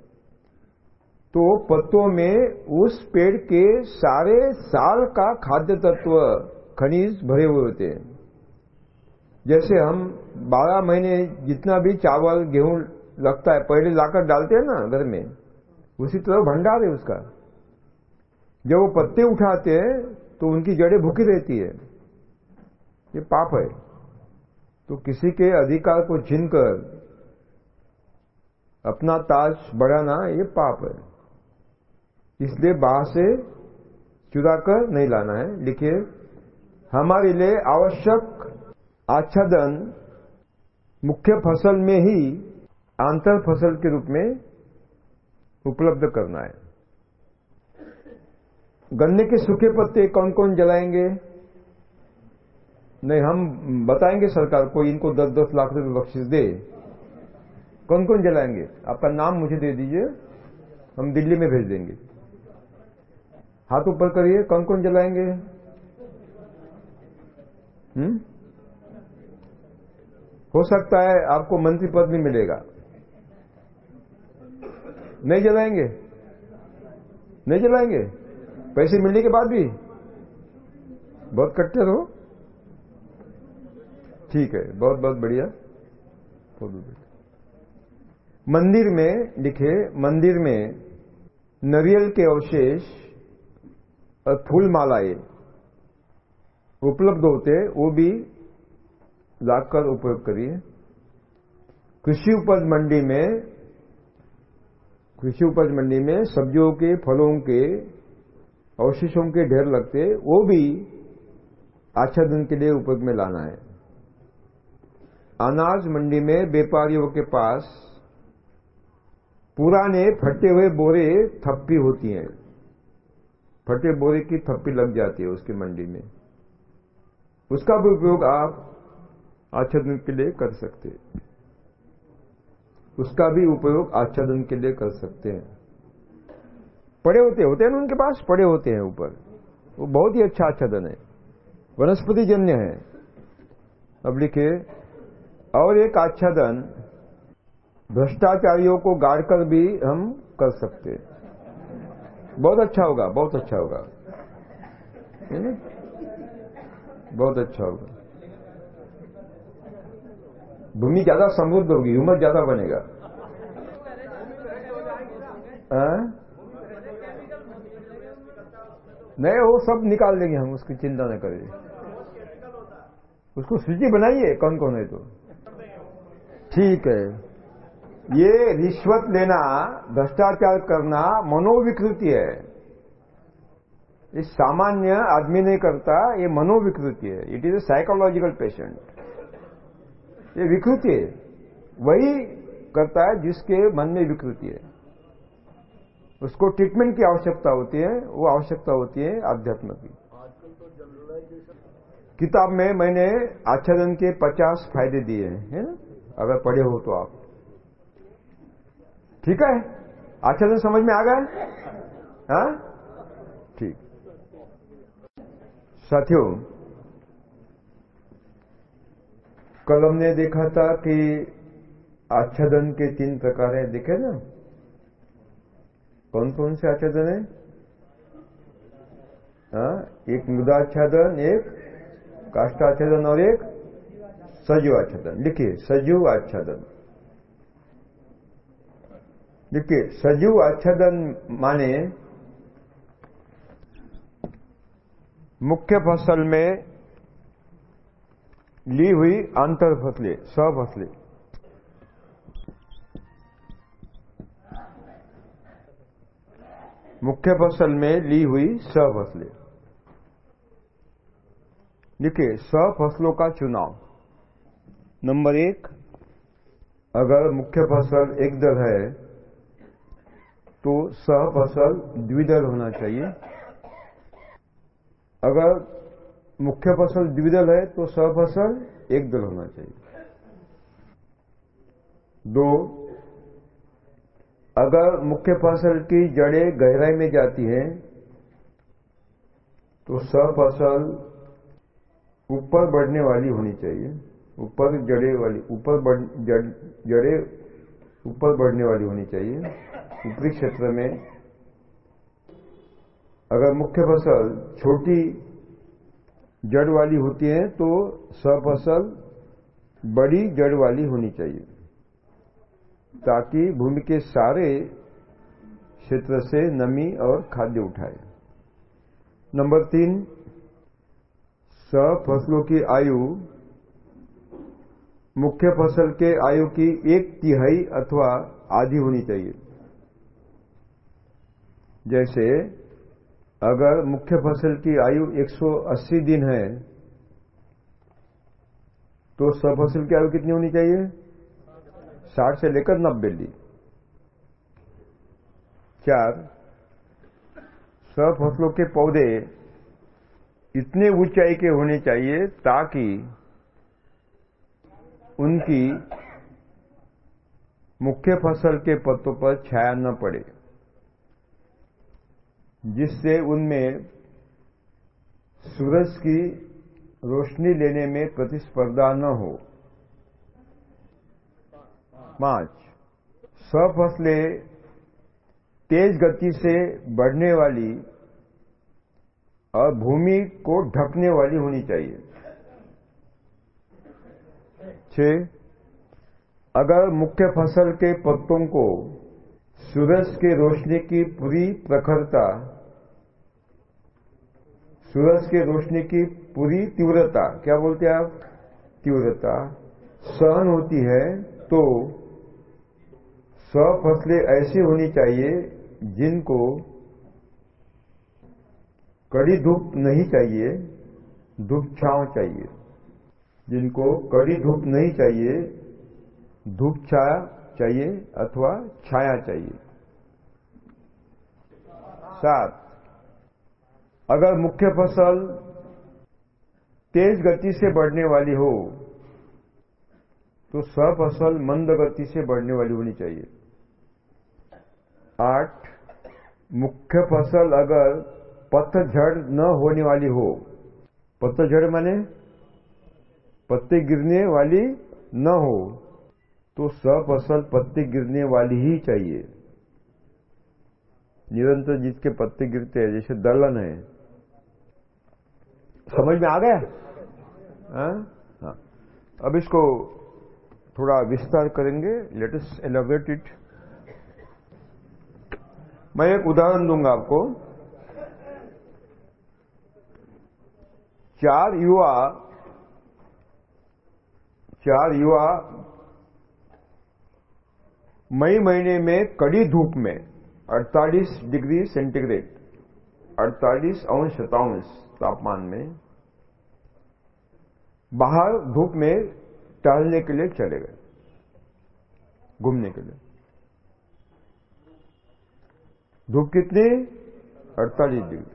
तो पत्तों में उस पेड़ के सारे साल का खाद्य तत्व खनिज भरे हुए होते हैं। जैसे हम बारह महीने जितना भी चावल, गेहूँ लगता है, पहले लाकर डालते हैं ना घर में, उसी तरह भंडार है उसका। जब वो पत्ते उठाते हैं तो उनकी जड़ें भूखी रहती है। ये पाप है। तो किसी के अधिकार को छीनकर अपना ताज बढ़ाना, ये पाप है। इसलिए बाहर से चुरा कर नहीं लाना है। लिखिए, हमारे लिए आवश्यक आच्छादन मुख्य फ़सल में ही आंतर फ़सल के रूप में उपलब्ध करना है। गन्ने के सूखे पत्ते कौन कौन जलाएँगे? नहीं, हम बताएँगे सरकार को, इनको दस दस लाख रुपए बख्शिश दे। कौन कौन जलाएँगे? आपका नाम मुझे दे दीजिए, हम दिल्ली में भेज देंगे। हाथ ऊपर करिए कौन कौन जलाएँगे। हम्म? हो सकता है आपको मंत्री पद भी मिलेगा। नहीं जलाएँगे? नहीं जलाएँगे? पैसे मिलने के बाद भी? बहुत कट्टर हो ठीक है, बहुत बहुत बढ़िया। मंदिर में, लिखे, मंदिर में नरियल के अवशेष और फूल मालाएँ उपलब्ध होते हैं, वो भी लाकर उपयोग करिए। कृषि उपज मंडी में, कृषि उपज मंडी में सब्जियों के, फलों के, अवशेषों के ढेर लगते वो भी आच्छादन के लिए उपयोग में लाना है। अनाज मंडी में व्यापारियों के पास पुराने फटे हुए बोरे थप्पी होती हैं। फटे बोरे की थप्पी लग जाती है उसकी मंडी में। उसका भी उपयोग आप आच्छादन के लिए कर सकते हैं। उसका भी उपयोग आच्छादन के लिए कर सकते हैं। पड़े होते होते हैं ना उनके पास? पड़े होते हैं ऊपर। वो बहुत ही अच्छा आच्छादन है। वनस्पति जन्य है। अब लिखे, और एक आच्छादन भ्रष्टाचारियों को गाड़कर भी हम कर सकते हैं। बहुत अच्छा होगा, बहुत अच्छा होगा? बहुत अच्छा होगा। भूमि ज़्यादा समृद्ध होगी ह्यूमस ज़्यादा बनेगा। हाँ? नहीं वो सब निकाल देंगे हम, उसकी चिंता न करें उसको सूची बनाइए कौन कौन है तो? ठीक है। ये रिश्वत लेना, भ्रष्टाचार करना मनोविकृति है। ये सामान्य आदमी नहीं करता, ये मनोविकृति है। It is a psychological patient ये विकृति है। वही करता है जिसके मन में विकृति है। उसको ट्रीटमेंट की आवश्यकता होती है, वो आवश्यकता होती है आध्यात्म की। किताब में मैंने आच्छादन के 50 फ़ायदे दिए हैं अगर पढ़े हो तो आप। ठीक है? आच्छादन समझ में आ गए? हाँ? ठीक। साथियों कल हमने देखा था कि आच्छादन के तीन प्रकार है, देखे ना? कौन कौन से आच्छादन है? हाँ? एक मृदाच्छादन, एक काष्टाच्छादन और एक सजीव आच्छादन लिखिए सजीव आच्छादन देखिए, सजीव आच्छादन माने मुख्य फ़सल में ली हुई अंतर फ़सलें फ़सलें। मुख्य फ़सल में ली हुई फ़सलें। देखिए, स फ़सलों का चुनाव। नंबर एक, अगर मुख्य फ़सल एक दल है तो सह फ़सल द्विदल होना चाहिए। अगर मुख्य फ़सल द्विदल है तो स फ़सल एक दल होना चाहिए। दो, अगर मुख्य फ़सल की जड़ें गहराई में जाती हैं तो स फ़सल ऊपर बढ़ने वाली होनी चाहिए। ऊपर जड़े वाली, ऊपर जड़े ऊपर बढ़ने वाली होनी चाहिए। ऊपरी क्षेत्र में अगर मुख्य फ़सल छोटी जड़ वाली होती है तो सफसल बड़ी जड़ वाली होनी चाहिए, ताकि भूमि के सारे क्षेत्र से नमी और खाद्य उठाए। नंबर तीन फ़सलों की आयु मुख्य फ़सल के आयु की एक तिहाई अथवा आधी होनी चाहिए। जैसे, अगर मुख्य फ़सल की आयु 180 दिन है तो सब फ़सल की आयु कितनी होनी चाहिए? 60 से लेकर 90 दिन। चार, सब फ़सलों के पौधे इतने ऊंचाई के होने चाहिए ताकि उनकी मुख्य फ़सल के पत्तों पर छाया न पड़े, जिससे उनमें सूरज की रोशनी लेने में प्रतिस्पर्धा न हो। पाँच फ़सलें तेज गति से बढ़ने वाली और भूमि को ढकने वाली होनी चाहिए। छह अगर मुख्य फ़सल के पत्तों को सूरज की रोशनी की पूरी प्रखरता, सूरज की रोशनी की पूरी तीव्रता, क्या बोलते हैं आप? तीव्रता सहन होती है तो सौ फ़सलें ऐसी होनी चाहिए जिनको कड़ी धूप नहीं चाहिए, धूप छाव चाहिए। जिनको कड़ी धूप नहीं चाहिए, धूप छाया चाहिए अथवा छाया चाहिए। सात, अगर मुख्य फ़सल तेज गति से बढ़ने वाली हो तो सफसल मंद गति से बढ़ने वाली होनी चाहिए। आठ, मुख्य फ़सल अगर पतझड़ न होने वाली हो, पतझड़ माने पत्ते गिरने वाली न हो तो सफसल पत्ते गिरने वाली ही चाहिए। निरंतर जिसके पत्ते गिरते हैं, जैसे दलन है। समझ में आ गया? हाँ? हाँ। अब इसको थोड़ा विस्तार करेंगे। लेट अस एलोबरेट इट मैं एक उदाहरण दूँगा आपको। चार युवा चार युवा मई महीने में कड़ी धूप में 48 डिग्री सेंटीग्रेड 48 अंश शतांश तापमान में, बाहर धूप में टहलने के लिए चले गए, घूमने के लिए। धूप कितनी? 48 डिग्री।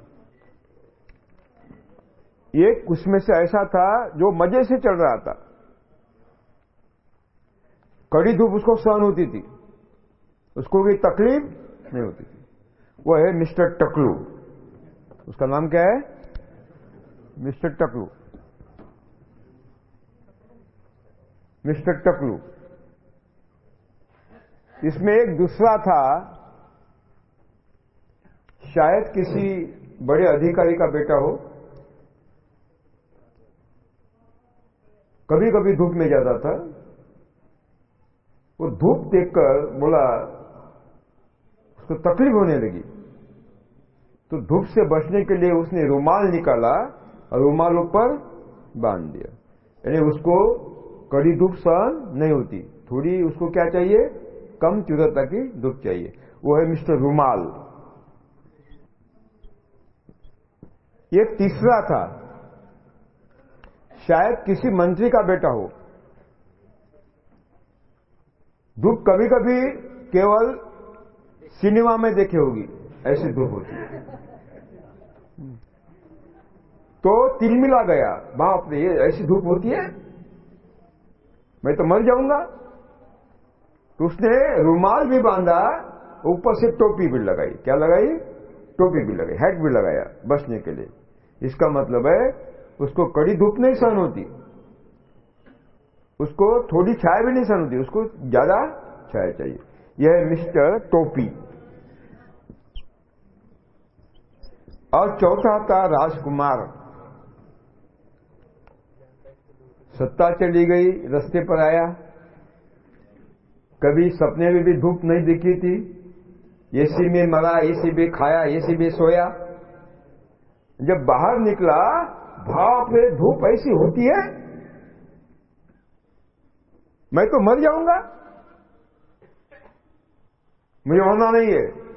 एक उसमें से ऐसा था जो मज़े से चल रहा था। कड़ी धूप उसको सहन होती थी। उसको कोई तकलीफ़ नहीं होती थी। वो है मिस्टर टकलू। उसका नाम क्या है? मिस्टर टकलू। मिस्टर टकलू। इसमें एक दूसरा था, शायद किसी बड़े अधिकारी का बेटा हो। कभी कभी धूप में जाता था। वो धूप देखकर बोला, उसको तकलीफ़ होने लगी। तो धूप से बचने के लिए उसने रुमाल निकाला और रुमाल ऊपर बाँध दिया। यानी उसको कड़ी धूप सहन नहीं होती। थोड़ी उसको क्या चाहिए? कम तीव्रता की धूप चाहिए। वो है मिस्टर रुमाल। एक तीसरा था। शायद किसी मंत्री का बेटा हो। धूप कभी कभी केवल सिनेमा में देखे होगी, ऐसी धूप होती है। तो तिलमिला गया बाप रे ऐसी धूप होती है। मैं तो मर जाऊँगा। तो उसने रुमाल भी बांधा, ऊपर से टोपी भी लगाई। क्या लगाई? टोपी भी लगाई हेड भी लगाया बचने के लिए। इसका मतलब है, उसको कड़ी धूप नहीं सहन होती। उसको थोड़ी छाया भी नहीं होती, उसको ज़्यादा छाया चाहिए। यह मिस्टर टोपी। और चौथा था राजकुमार। सत्ता चली गई, रस्ते पर आया। कभी सपने में भी धूप नहीं दिखी थी। एसी में मरा, एसी में खाया, एसी में सोया। जब बाहर निकला, भाप में धूप ऐसी होती है मैं तो मर जाऊँगा। मुझे मरना नहीं है।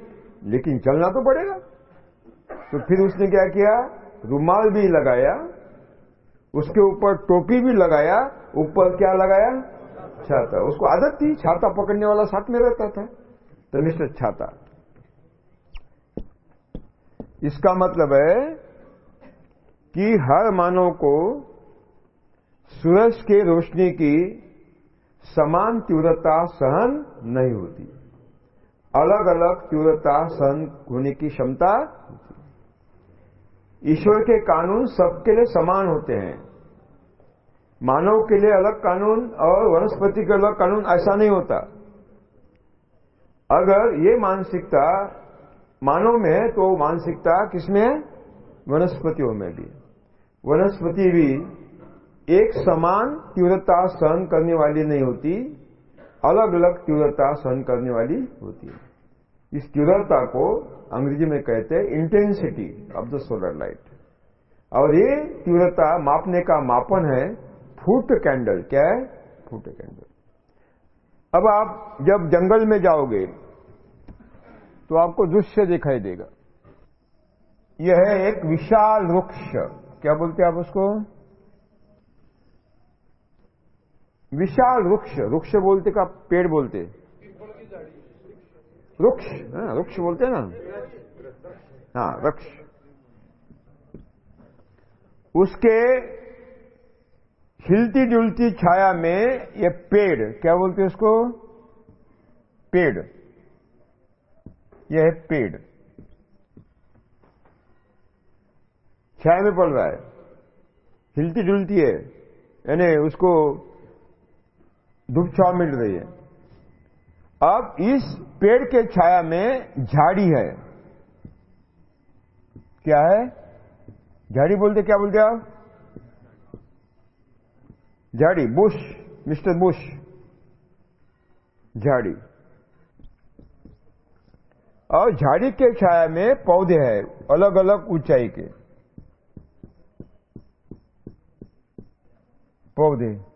लेकिन चलना तो पड़ेगा। तो फिर उसने क्या किया? रुमाल भी लगाया, उसके ऊपर टोपी भी लगाया, ऊपर क्या लगाया? छाता। उसको आदत थी, छाता पकड़ने वाला साथ में रहता था। तो मिस्टर छाता। इसका मतलब है कि हर मानव को सूरज के रोशनी की समान तीव्रता सहन नहीं होती। अलग अलग तीव्रता सहन होने की क्षमता ईश्वर के कानून सबके लिए समान होते हैं। मानव के लिए अलग कानून और वनस्पति के अलग कानून ऐसा नहीं होता। अगर ये मानसिकता मानव में है तो मानसिकता किसमें? वनस्पतियों में भी। वनस्पति भी एक समान तीव्रता सहन करने वाली नहीं होती अलग अलग तीव्रता सहन करने वाली होती है। इस तीव्रता को अंग्रेज़ी में कहते हैं intensity of the solar light और ये तीव्रता मापने का मापन है, फूट कैंडल क्या है? फूट कैंडल अब आप जब जंगल में जाओगे तो आपको दृश्य दिखाई देगा। यह है एक विशाल वृक्ष। क्या बोलते हैं आप उसको? विशाल वृक्ष वृक्ष बोलते का पेड़ बोलते। वृक्ष वृक्ष बोलते हैं ना। हाँ वृक्ष। उसके हिलती डुलती छाया में ये पेड़, क्या बोलते हैं उसको? पेड़। यह है पेड़। छाया में पड़ रहा है। हिलती डुलती है। यानी उसको धूप छाव मिल रही है। अब इस पेड़ के छाया में झाड़ी है। क्या है? झाड़ी बोलते क्या बोलते आप? झाड़ी, बुश, मिस्टर बुश। झाड़ी। और झाड़ी के छाया में पौधे हैं अलग अलग ऊंचाई के। पौधे।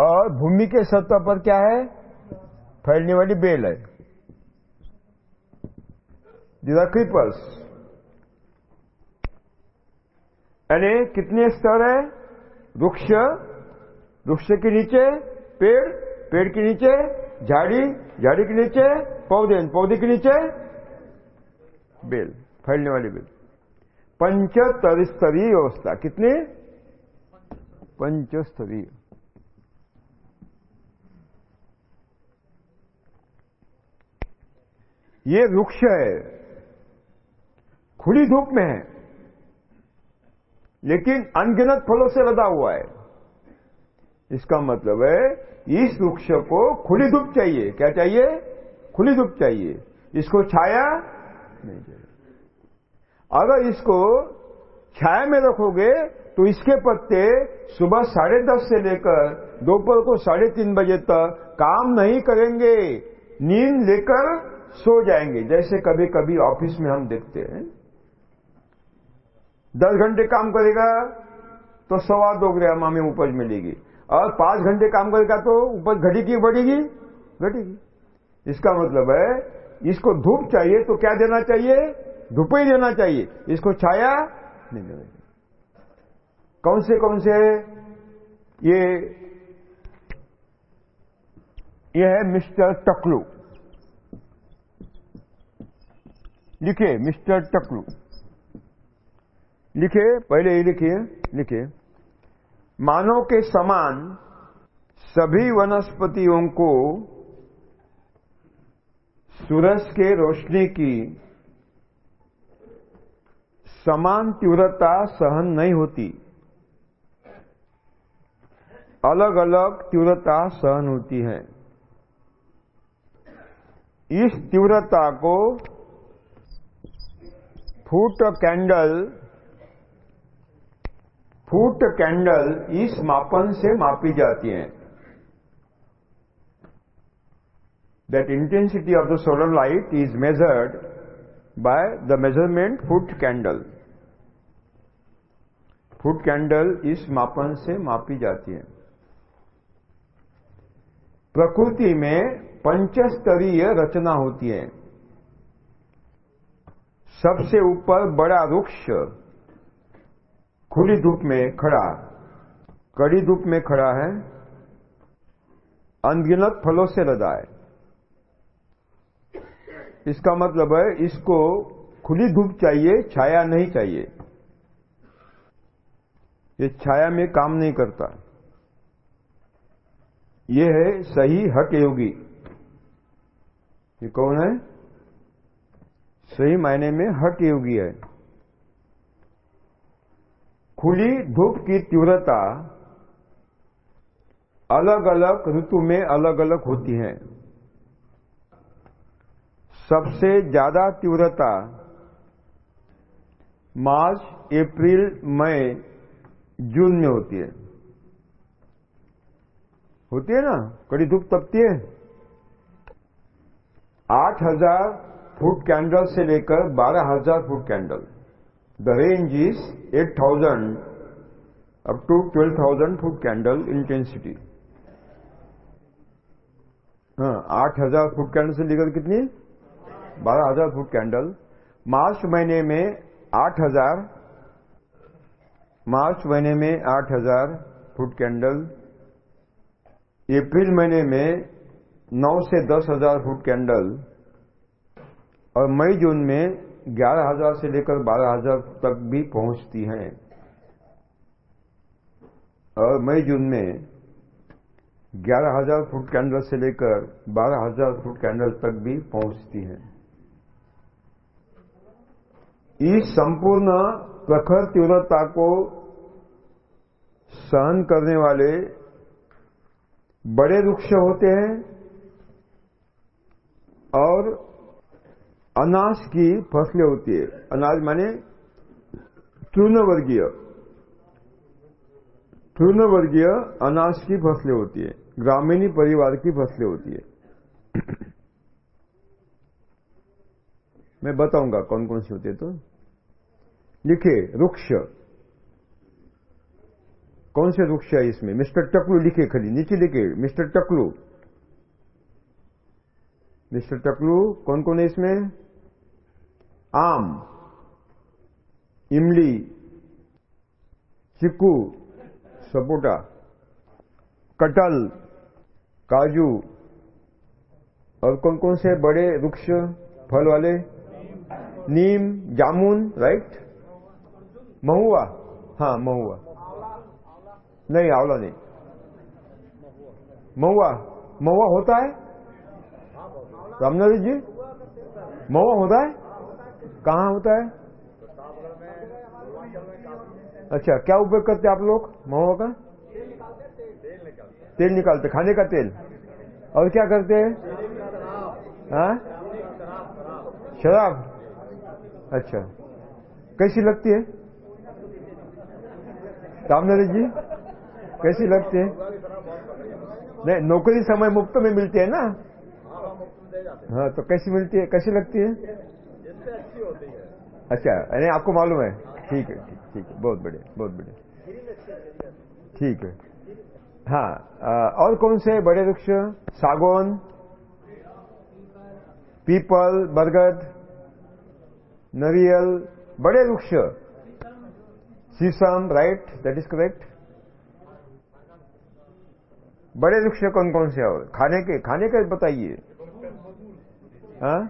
और भूमि के सतह पर क्या है? फैलने वाली बेल है। दिस क्रीपर्स यानी कितने स्तर है? वृक्ष वृक्ष के नीचे पेड़ पेड़ के नीचे झाड़ी झाड़ी के नीचे पौधे पौधे के नीचे बेल, फैलने वाली बेल। पंचतर स्तरीय व्यवस्था कितनी? पंचस्तरीय ये वृक्ष है। खुली धूप में है। लेकिन अनगिनत फलों से लदा हुआ है। इसका मतलब है, इस वृक्ष को खुली धूप चाहिए। क्या चाहिए? खुली धूप चाहिए। इसको छाया नहीं चाहिए। अगर इसको छाया में रखोगे तो इसके पत्ते सुबह साढ़े दस से लेकर दोपहर को साढ़े तीन बजे तक काम नहीं करेंगे। नींद लेकर सो जाएँगे। जैसे कभी कभी ऑफ़िस में हम देखते हैं, दस घंटे काम करेगा तो सवा दो ग्राम हमें उपज मिलेगी। और पाँच घंटे काम करेगा तो उपज घटेगी, बढ़ेगी, घटेगी। इसका मतलब है, इसको धूप चाहिए तो क्या देना चाहिए? धूप ही देना चाहिए। इसको छाया नहीं देना चाहिए। कौन से कौन से? ये ये है मिस्टर टकलू। लिखिए मिस्टर टकलू। लिखे, पहले ये लिखिए लिखिए मानव के समान सभी वनस्पतियों को सूरज के रोशनी की समान तीव्रता सहन नहीं होती। अलग अलग तीव्रता सहन होती है। इस तीव्रता को फूट कैंडल फूट कैंडल इस मापन से मापी जाती है। That intensity of the solar light is measured by the measurement foot candle foot candle इस मापन से मापी जाती है। प्रकृति में पंचस्तरीय रचना होती है। सबसे ऊपर बड़ा वृक्ष खुली धूप में खड़ा कड़ी धूप में खड़ा है। अनगिनत फलों से लदा है। इसका मतलब है इसको खुली धूप चाहिए, छाया नहीं चाहिए। ये छाया में काम नहीं करता। ये है सही हक योगी। ये कौन है? सही मायने में हट योगी है। खुली धूप की तीव्रता अलग अलग ऋतु में अलग अलग होती है। सबसे ज़्यादा तीव्रता मार्च, अप्रैल, मई, जून में होती है। होती है ना? कड़ी धूप तपती है। आठ हज़ार फुट कैंडल से लेकर बारह हज़ार foot candle. The range is eight thousand up to twelve thousand foot candle intensity हाँ आठ हज़ार फुट कैंडल से लेकर कितनी? बारह हज़ार फुट कैंडल मार्च महीने में आठ हज़ार, मार्च महीने में आठ हज़ार फुट कैंडल अप्रैल महीने में नौ से दस हज़ार फुट कैंडल और मई, जून में ग्यारह हज़ार से लेकर बारह हज़ार तक भी पहुँचती हैं। और मई, जून में ग्यारह हज़ार फुट कैंडल से लेकर बारह हज़ार फुट कैंडल तक भी पहुँचती हैं। इस संपूर्ण प्रखर तीव्रता को सहन करने वाले बड़े वृक्ष होते हैं और अनाज की फ़सलें होती है। अनाज माने तृणवर्गीय। तृणवर्गीय अनाज की फ़सलें होती है। ग्रामीणी परिवार की फ़सलें होती है। मैं बताऊँगा कौन कौन सी होती है तो। लिखे वृक्ष कौन से वृक्ष है इसमें? मिस्टर टकलू लिखे खाली, नीचे लिखे, मिस्टर टकलू। मिस्टर टकलू कौन कौन है इसमें? आम, इमली चिक्कू सपोटा, कटल, काजू, और कौन कौन से बड़े वृक्ष, फल वाले? नीम, जामुन, राइट? महुआ हाँ महुआ। नहीं, आंवला नहीं। महुआ महुआ होता है? रामनगर जी, महुआ होता है? कहाँ होता है? अच्छा क्या उपयोग करते आप लोग महुआ का? तेल निकालते, खाने का तेल। और क्या करते हैं? हाँ? शराब। अच्छा। कैसी लगती है? रामनगर जी, कैसी लगती है? नहीं, नौकरी समय मुफ़्त में मिलती है ना? हाँ। तो कैसी मिलती है? कैसी लगती है? अच्छा यानी आपको मालूम है? ठीक है ठीक ठीक है। बहुत बढ़िया बहुत बढ़िया। ठीक है। हाँ आ, और कौन से बड़े वृक्ष सागौन पीपल बरगद नरियल बड़े वृक्ष। शीशम राइट दैट इज़ करेक्ट बड़े वृक्ष कौन कौन से और खाने के खाने के बताइए। हाँ?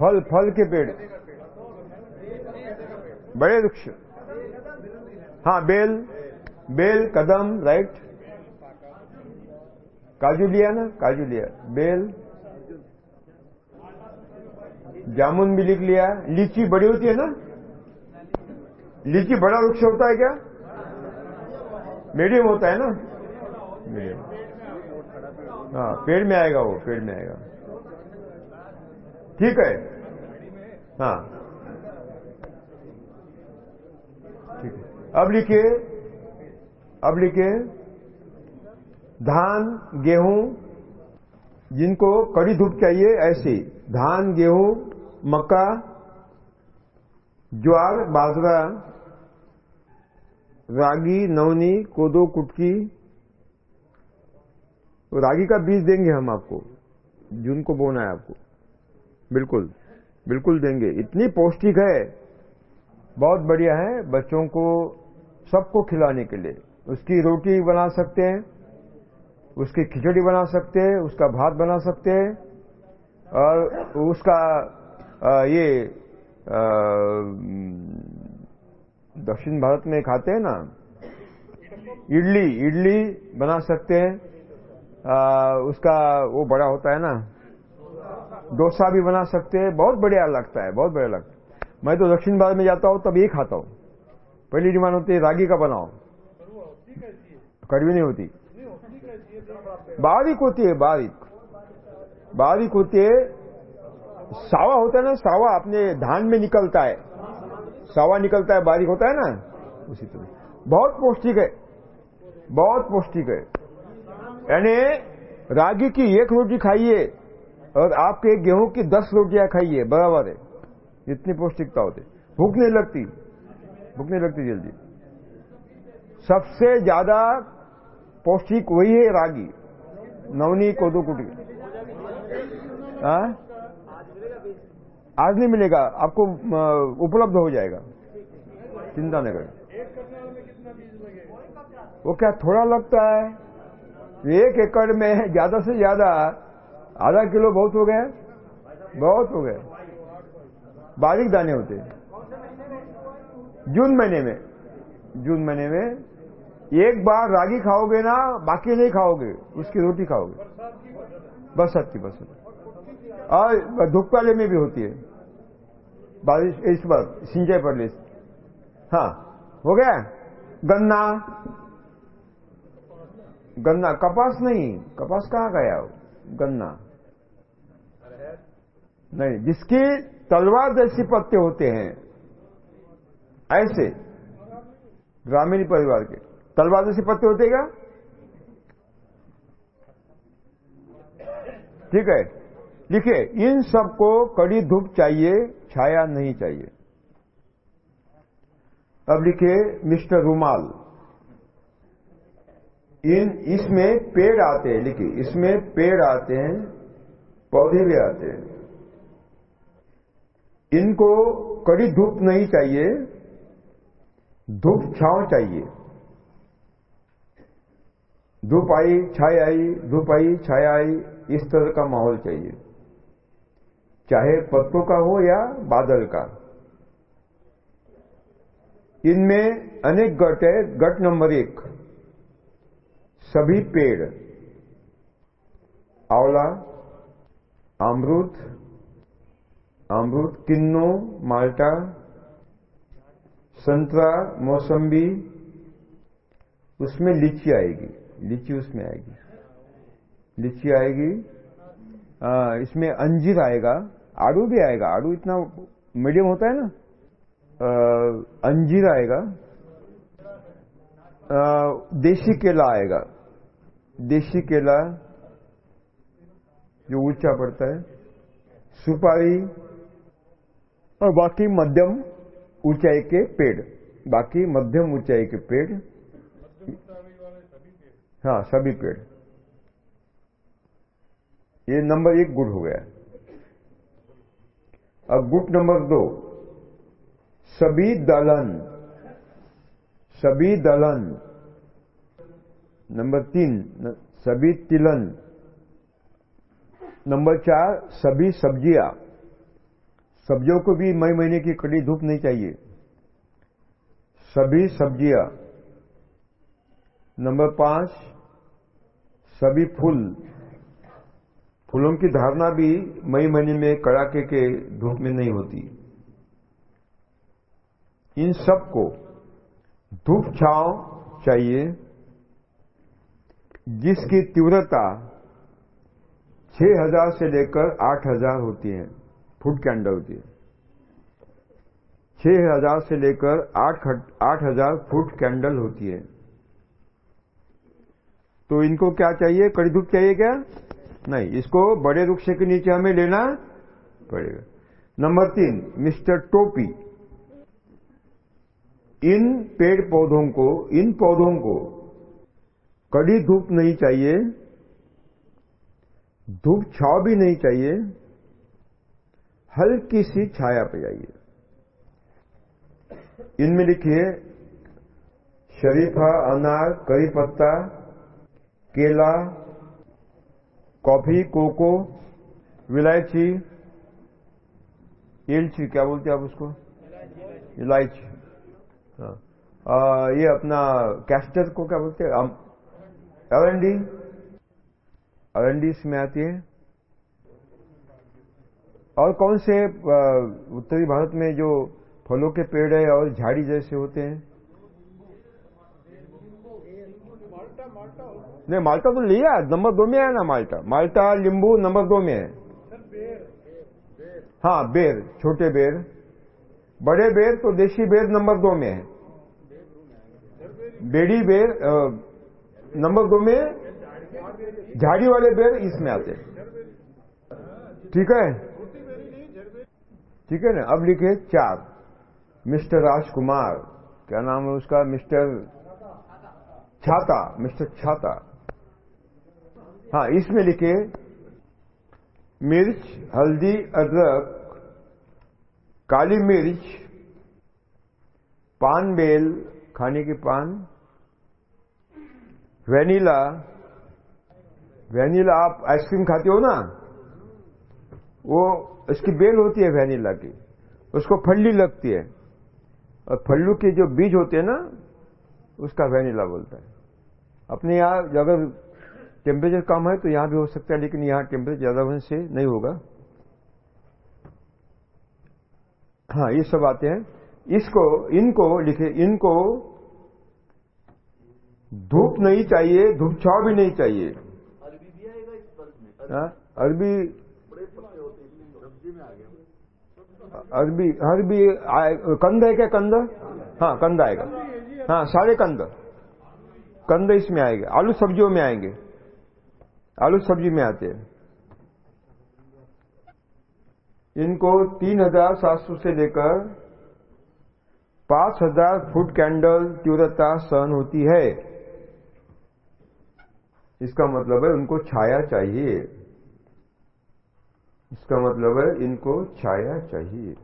फल फल के पेड़। बड़े वृक्ष। हाँ बेल। बेल, कदम, राइट? काजू लिया ना? काजू लिया। बेल। जामुन भी लिख लिया। लीची बड़ी होती है ना? लीची बड़ा वृक्ष होता है क्या? मीडियम होता है ना? मीडियम। हाँ पेड़ में आएगा वो, पेड़ में आएगा। ठीक है? हाँ। ठीक है। अब लिखिए अब लिखिए। धान, गेहूँ, जिनको कड़ी धूप चाहिए, ऐसे। धान, गेहूँ, मक्का, ज्वार, बाजरा, रागी, नवनी, कोदो, कुटकी तो रागी का बीज देंगे हम आपको जून को बोना है आपको। बिल्कुल बिल्कुल देंगे। इतनी पौष्टिक है बहुत बढ़िया है बच्चों को सबको खिलाने के लिए। उसकी रोटी बना सकते हैं उसकी खिचड़ी बना सकते हैं उसका भात बना सकते हैं और उसका आ, ये दक्षिण भारत में खाते हैं ना इडली इडली बना सकते हैं। आ, उसका वो बड़ा होता है ना। डोसा भी बना सकते हैं बहुत बढ़िया लगता है बहुत बढ़िया लगता है। मैं तो दक्षिण भारत में जाता हूँ तब ये खाता हूँ। पहली डिमांड होती है रागी का बनाओ। कड़वी नहीं होती। बारीक होती है बारीक। बारीक होती है। सावा होता है ना सावा अपने धान में निकलता है। सावा निकलता है बारीक होता है ना। उसी तरह। बहुत पौष्टिक है बहुत पौष्टिक है। यानी रागी की एक रोटी खाइए और आपके गेहूँ की दस रोटियाँ खाइए, बराबर है। इतनी पौष्टिकता होती। भूख नहीं लगती। भूख नहीं लगती जल्दी। सबसे ज़्यादा पौष्टिक वही है रागी। नवनी कोदो कुटी आज नहीं मिलेगा। आपको उपलब्ध हो जाएगा। चिंता न करें वो क्या थोड़ा लगता है? एक एकड़ में ज़्यादा से ज़्यादा आधा किलो बहुत हो गया बहुत हो गया बारीक दाने होते जून महीने में। जून महीने में एक बार रागी खाओगे ना, बाकी नहीं खाओगे, उसकी रोटी खाओगे। बरसात की बरसात। और धूप वाले में भी होती है। बारिश, इस बार सिंचाई पड़ ली। हाँ हो गया? गन्ना गन्ना, कपास नहीं, कपास कहाँ गया गन्ना। नहीं, जिसकी तलवार जैसी पत्ते होते हैं, ऐसे, ग्रामीण परिवार के, तलवार जैसे पत्ते होते क्या? ठीक है? लिखिए, इन सबको कड़ी धूप चाहिए, छाया नहीं चाहिए। अब लिखिए, मिस्टर रुमाल। इन, इसमें पेड़ आते हैं, लिखिए, इसमें पेड़ आते हैं, पौधे भी आते हैं। इनको कड़ी धूप नहीं चाहिए, धूप छांव चाहिए। धूप आई छाई आई, धूप आई, छाया आई, इस तरह का माहौल चाहिए। चाहे पत्तों का हो या बादल का। इनमें अनेक गट है, गट नंबर एक। सभी पेड़ आंवला अमरूद अमरूद किन्नो माल्टा संतरा मौसम्बी उसमें लीची आएगी लीची उसमें आएगी लीची आएगी आ, इसमें अंजीर आएगा आड़ू भी आएगा आड़ू इतना मीडियम होता है ना आ, अंजीर आएगा आ, देशी केला आएगा देशी केला, जो ऊँचा पड़ता है, सुपारी और बाकी मध्यम ऊंचाई के पेड़। बाकी मध्यम ऊंचाई के पेड़। हाँ सभी पेड़। ये नंबर एक गुट हो गया। अब गुट नंबर दो। सभी दलहन सभी दलहन नंबर तीन सभी तिलन. नंबर चार, सभी सब्ज़ियाँ. सब्जियों को भी मई महीने की कड़ी धूप नहीं चाहिए. सभी सब्ज़ियाँ. नंबर पाँच, सभी फूल. फूलों की धारणा भी मई महीने में कड़ाके के धूप में नहीं होती. इन सबको धूप छाव चाहिए. जिसकी तीव्रता 6000 से लेकर 8000 होती है, फुट कैंडल होती है। 6000 से लेकर 8000 फुट कैंडल होती है। तो इनको क्या चाहिए? कड़ी धूप चाहिए क्या? नहीं, इसको बड़े वृक्ष के नीचे हमें लेना पड़ेगा। नंबर तीन, मिस्टर टोपी। इन पेड़ पौधों को, इन पौधों को कड़ी धूप नहीं चाहिए, धूप छाव भी नहीं चाहिए, हल्की सी छाया पे जाइए। इनमें लिखिए, शरीफा, अनार, करी पत्ता, केला, कॉफ़ी, कोको, विलायची, इलची, क्या बोलते हैं आप उसको? इलायची। हाँ। ये अपना कैस्टर को क्या बोलते हैं? अरंडी अरंडी इसमें आती है। और कौन से उत्तरी भारत में जो फलों के पेड़ है और झाड़ी जैसे होते हैं? नहीं माल्टा तो लिया नंबर दो में आया ना माल्टा। माल्टा लींबू नंबर दो में है। हाँ बेर छोटे बेर। बड़े बेर तो देशी बेर नंबर दो में है। बेड़ी बेर। नंबर दो में झाड़ी वाले बेर इसमें आते ठीक है? ठीक है ना? अब लिखे चार। मिस्टर राजकुमार, क्या नाम है उसका? मिस्टर छाता मिस्टर छाता। हाँ इसमें लिखे, मिर्च, हल्दी, अदरक, काली मिर्च, पान बेल, खाने के पान वेनिला वेनिला आप आइसक्रीम खाते हो ना, वो इसकी बेल होती है वेनिला की, उसको फल्ली लगती है, और फल्लू के जो बीज होते हैं ना, उसका वेनिला बोलता है। अपने यहाँ अगर टेम्परेचर कम है तो यहाँ भी हो सकता है, लेकिन यहाँ टेम्परेचर ज़्यादा होने से नहीं होगा। हाँ ये सब आते हैं। इसको, इनको, लिखे, इनको धूप नहीं चाहिए धूप छाव भी नहीं चाहिए। अरबी भी आएगा इस में। हाँ? अरबी बड़े पत्ते होते हैं सब्ज़ी में आ गया अरबी अरबी आए- कंद है क्या कंद? हाँ कंद आएगा। हाँ सारे कंद। कंद इसमें आएगा। आलू सब्जियों में आएँगे। आलू सब्ज़ी में आते हैं। इनको तीन हज़ार सात सौ से लेकर पाँच हज़ार फुट कैंडल तीव्रता सहन होती है। इसका मतलब है उनको छाया चाहिए। इसका मतलब है इनको छाया चाहिए।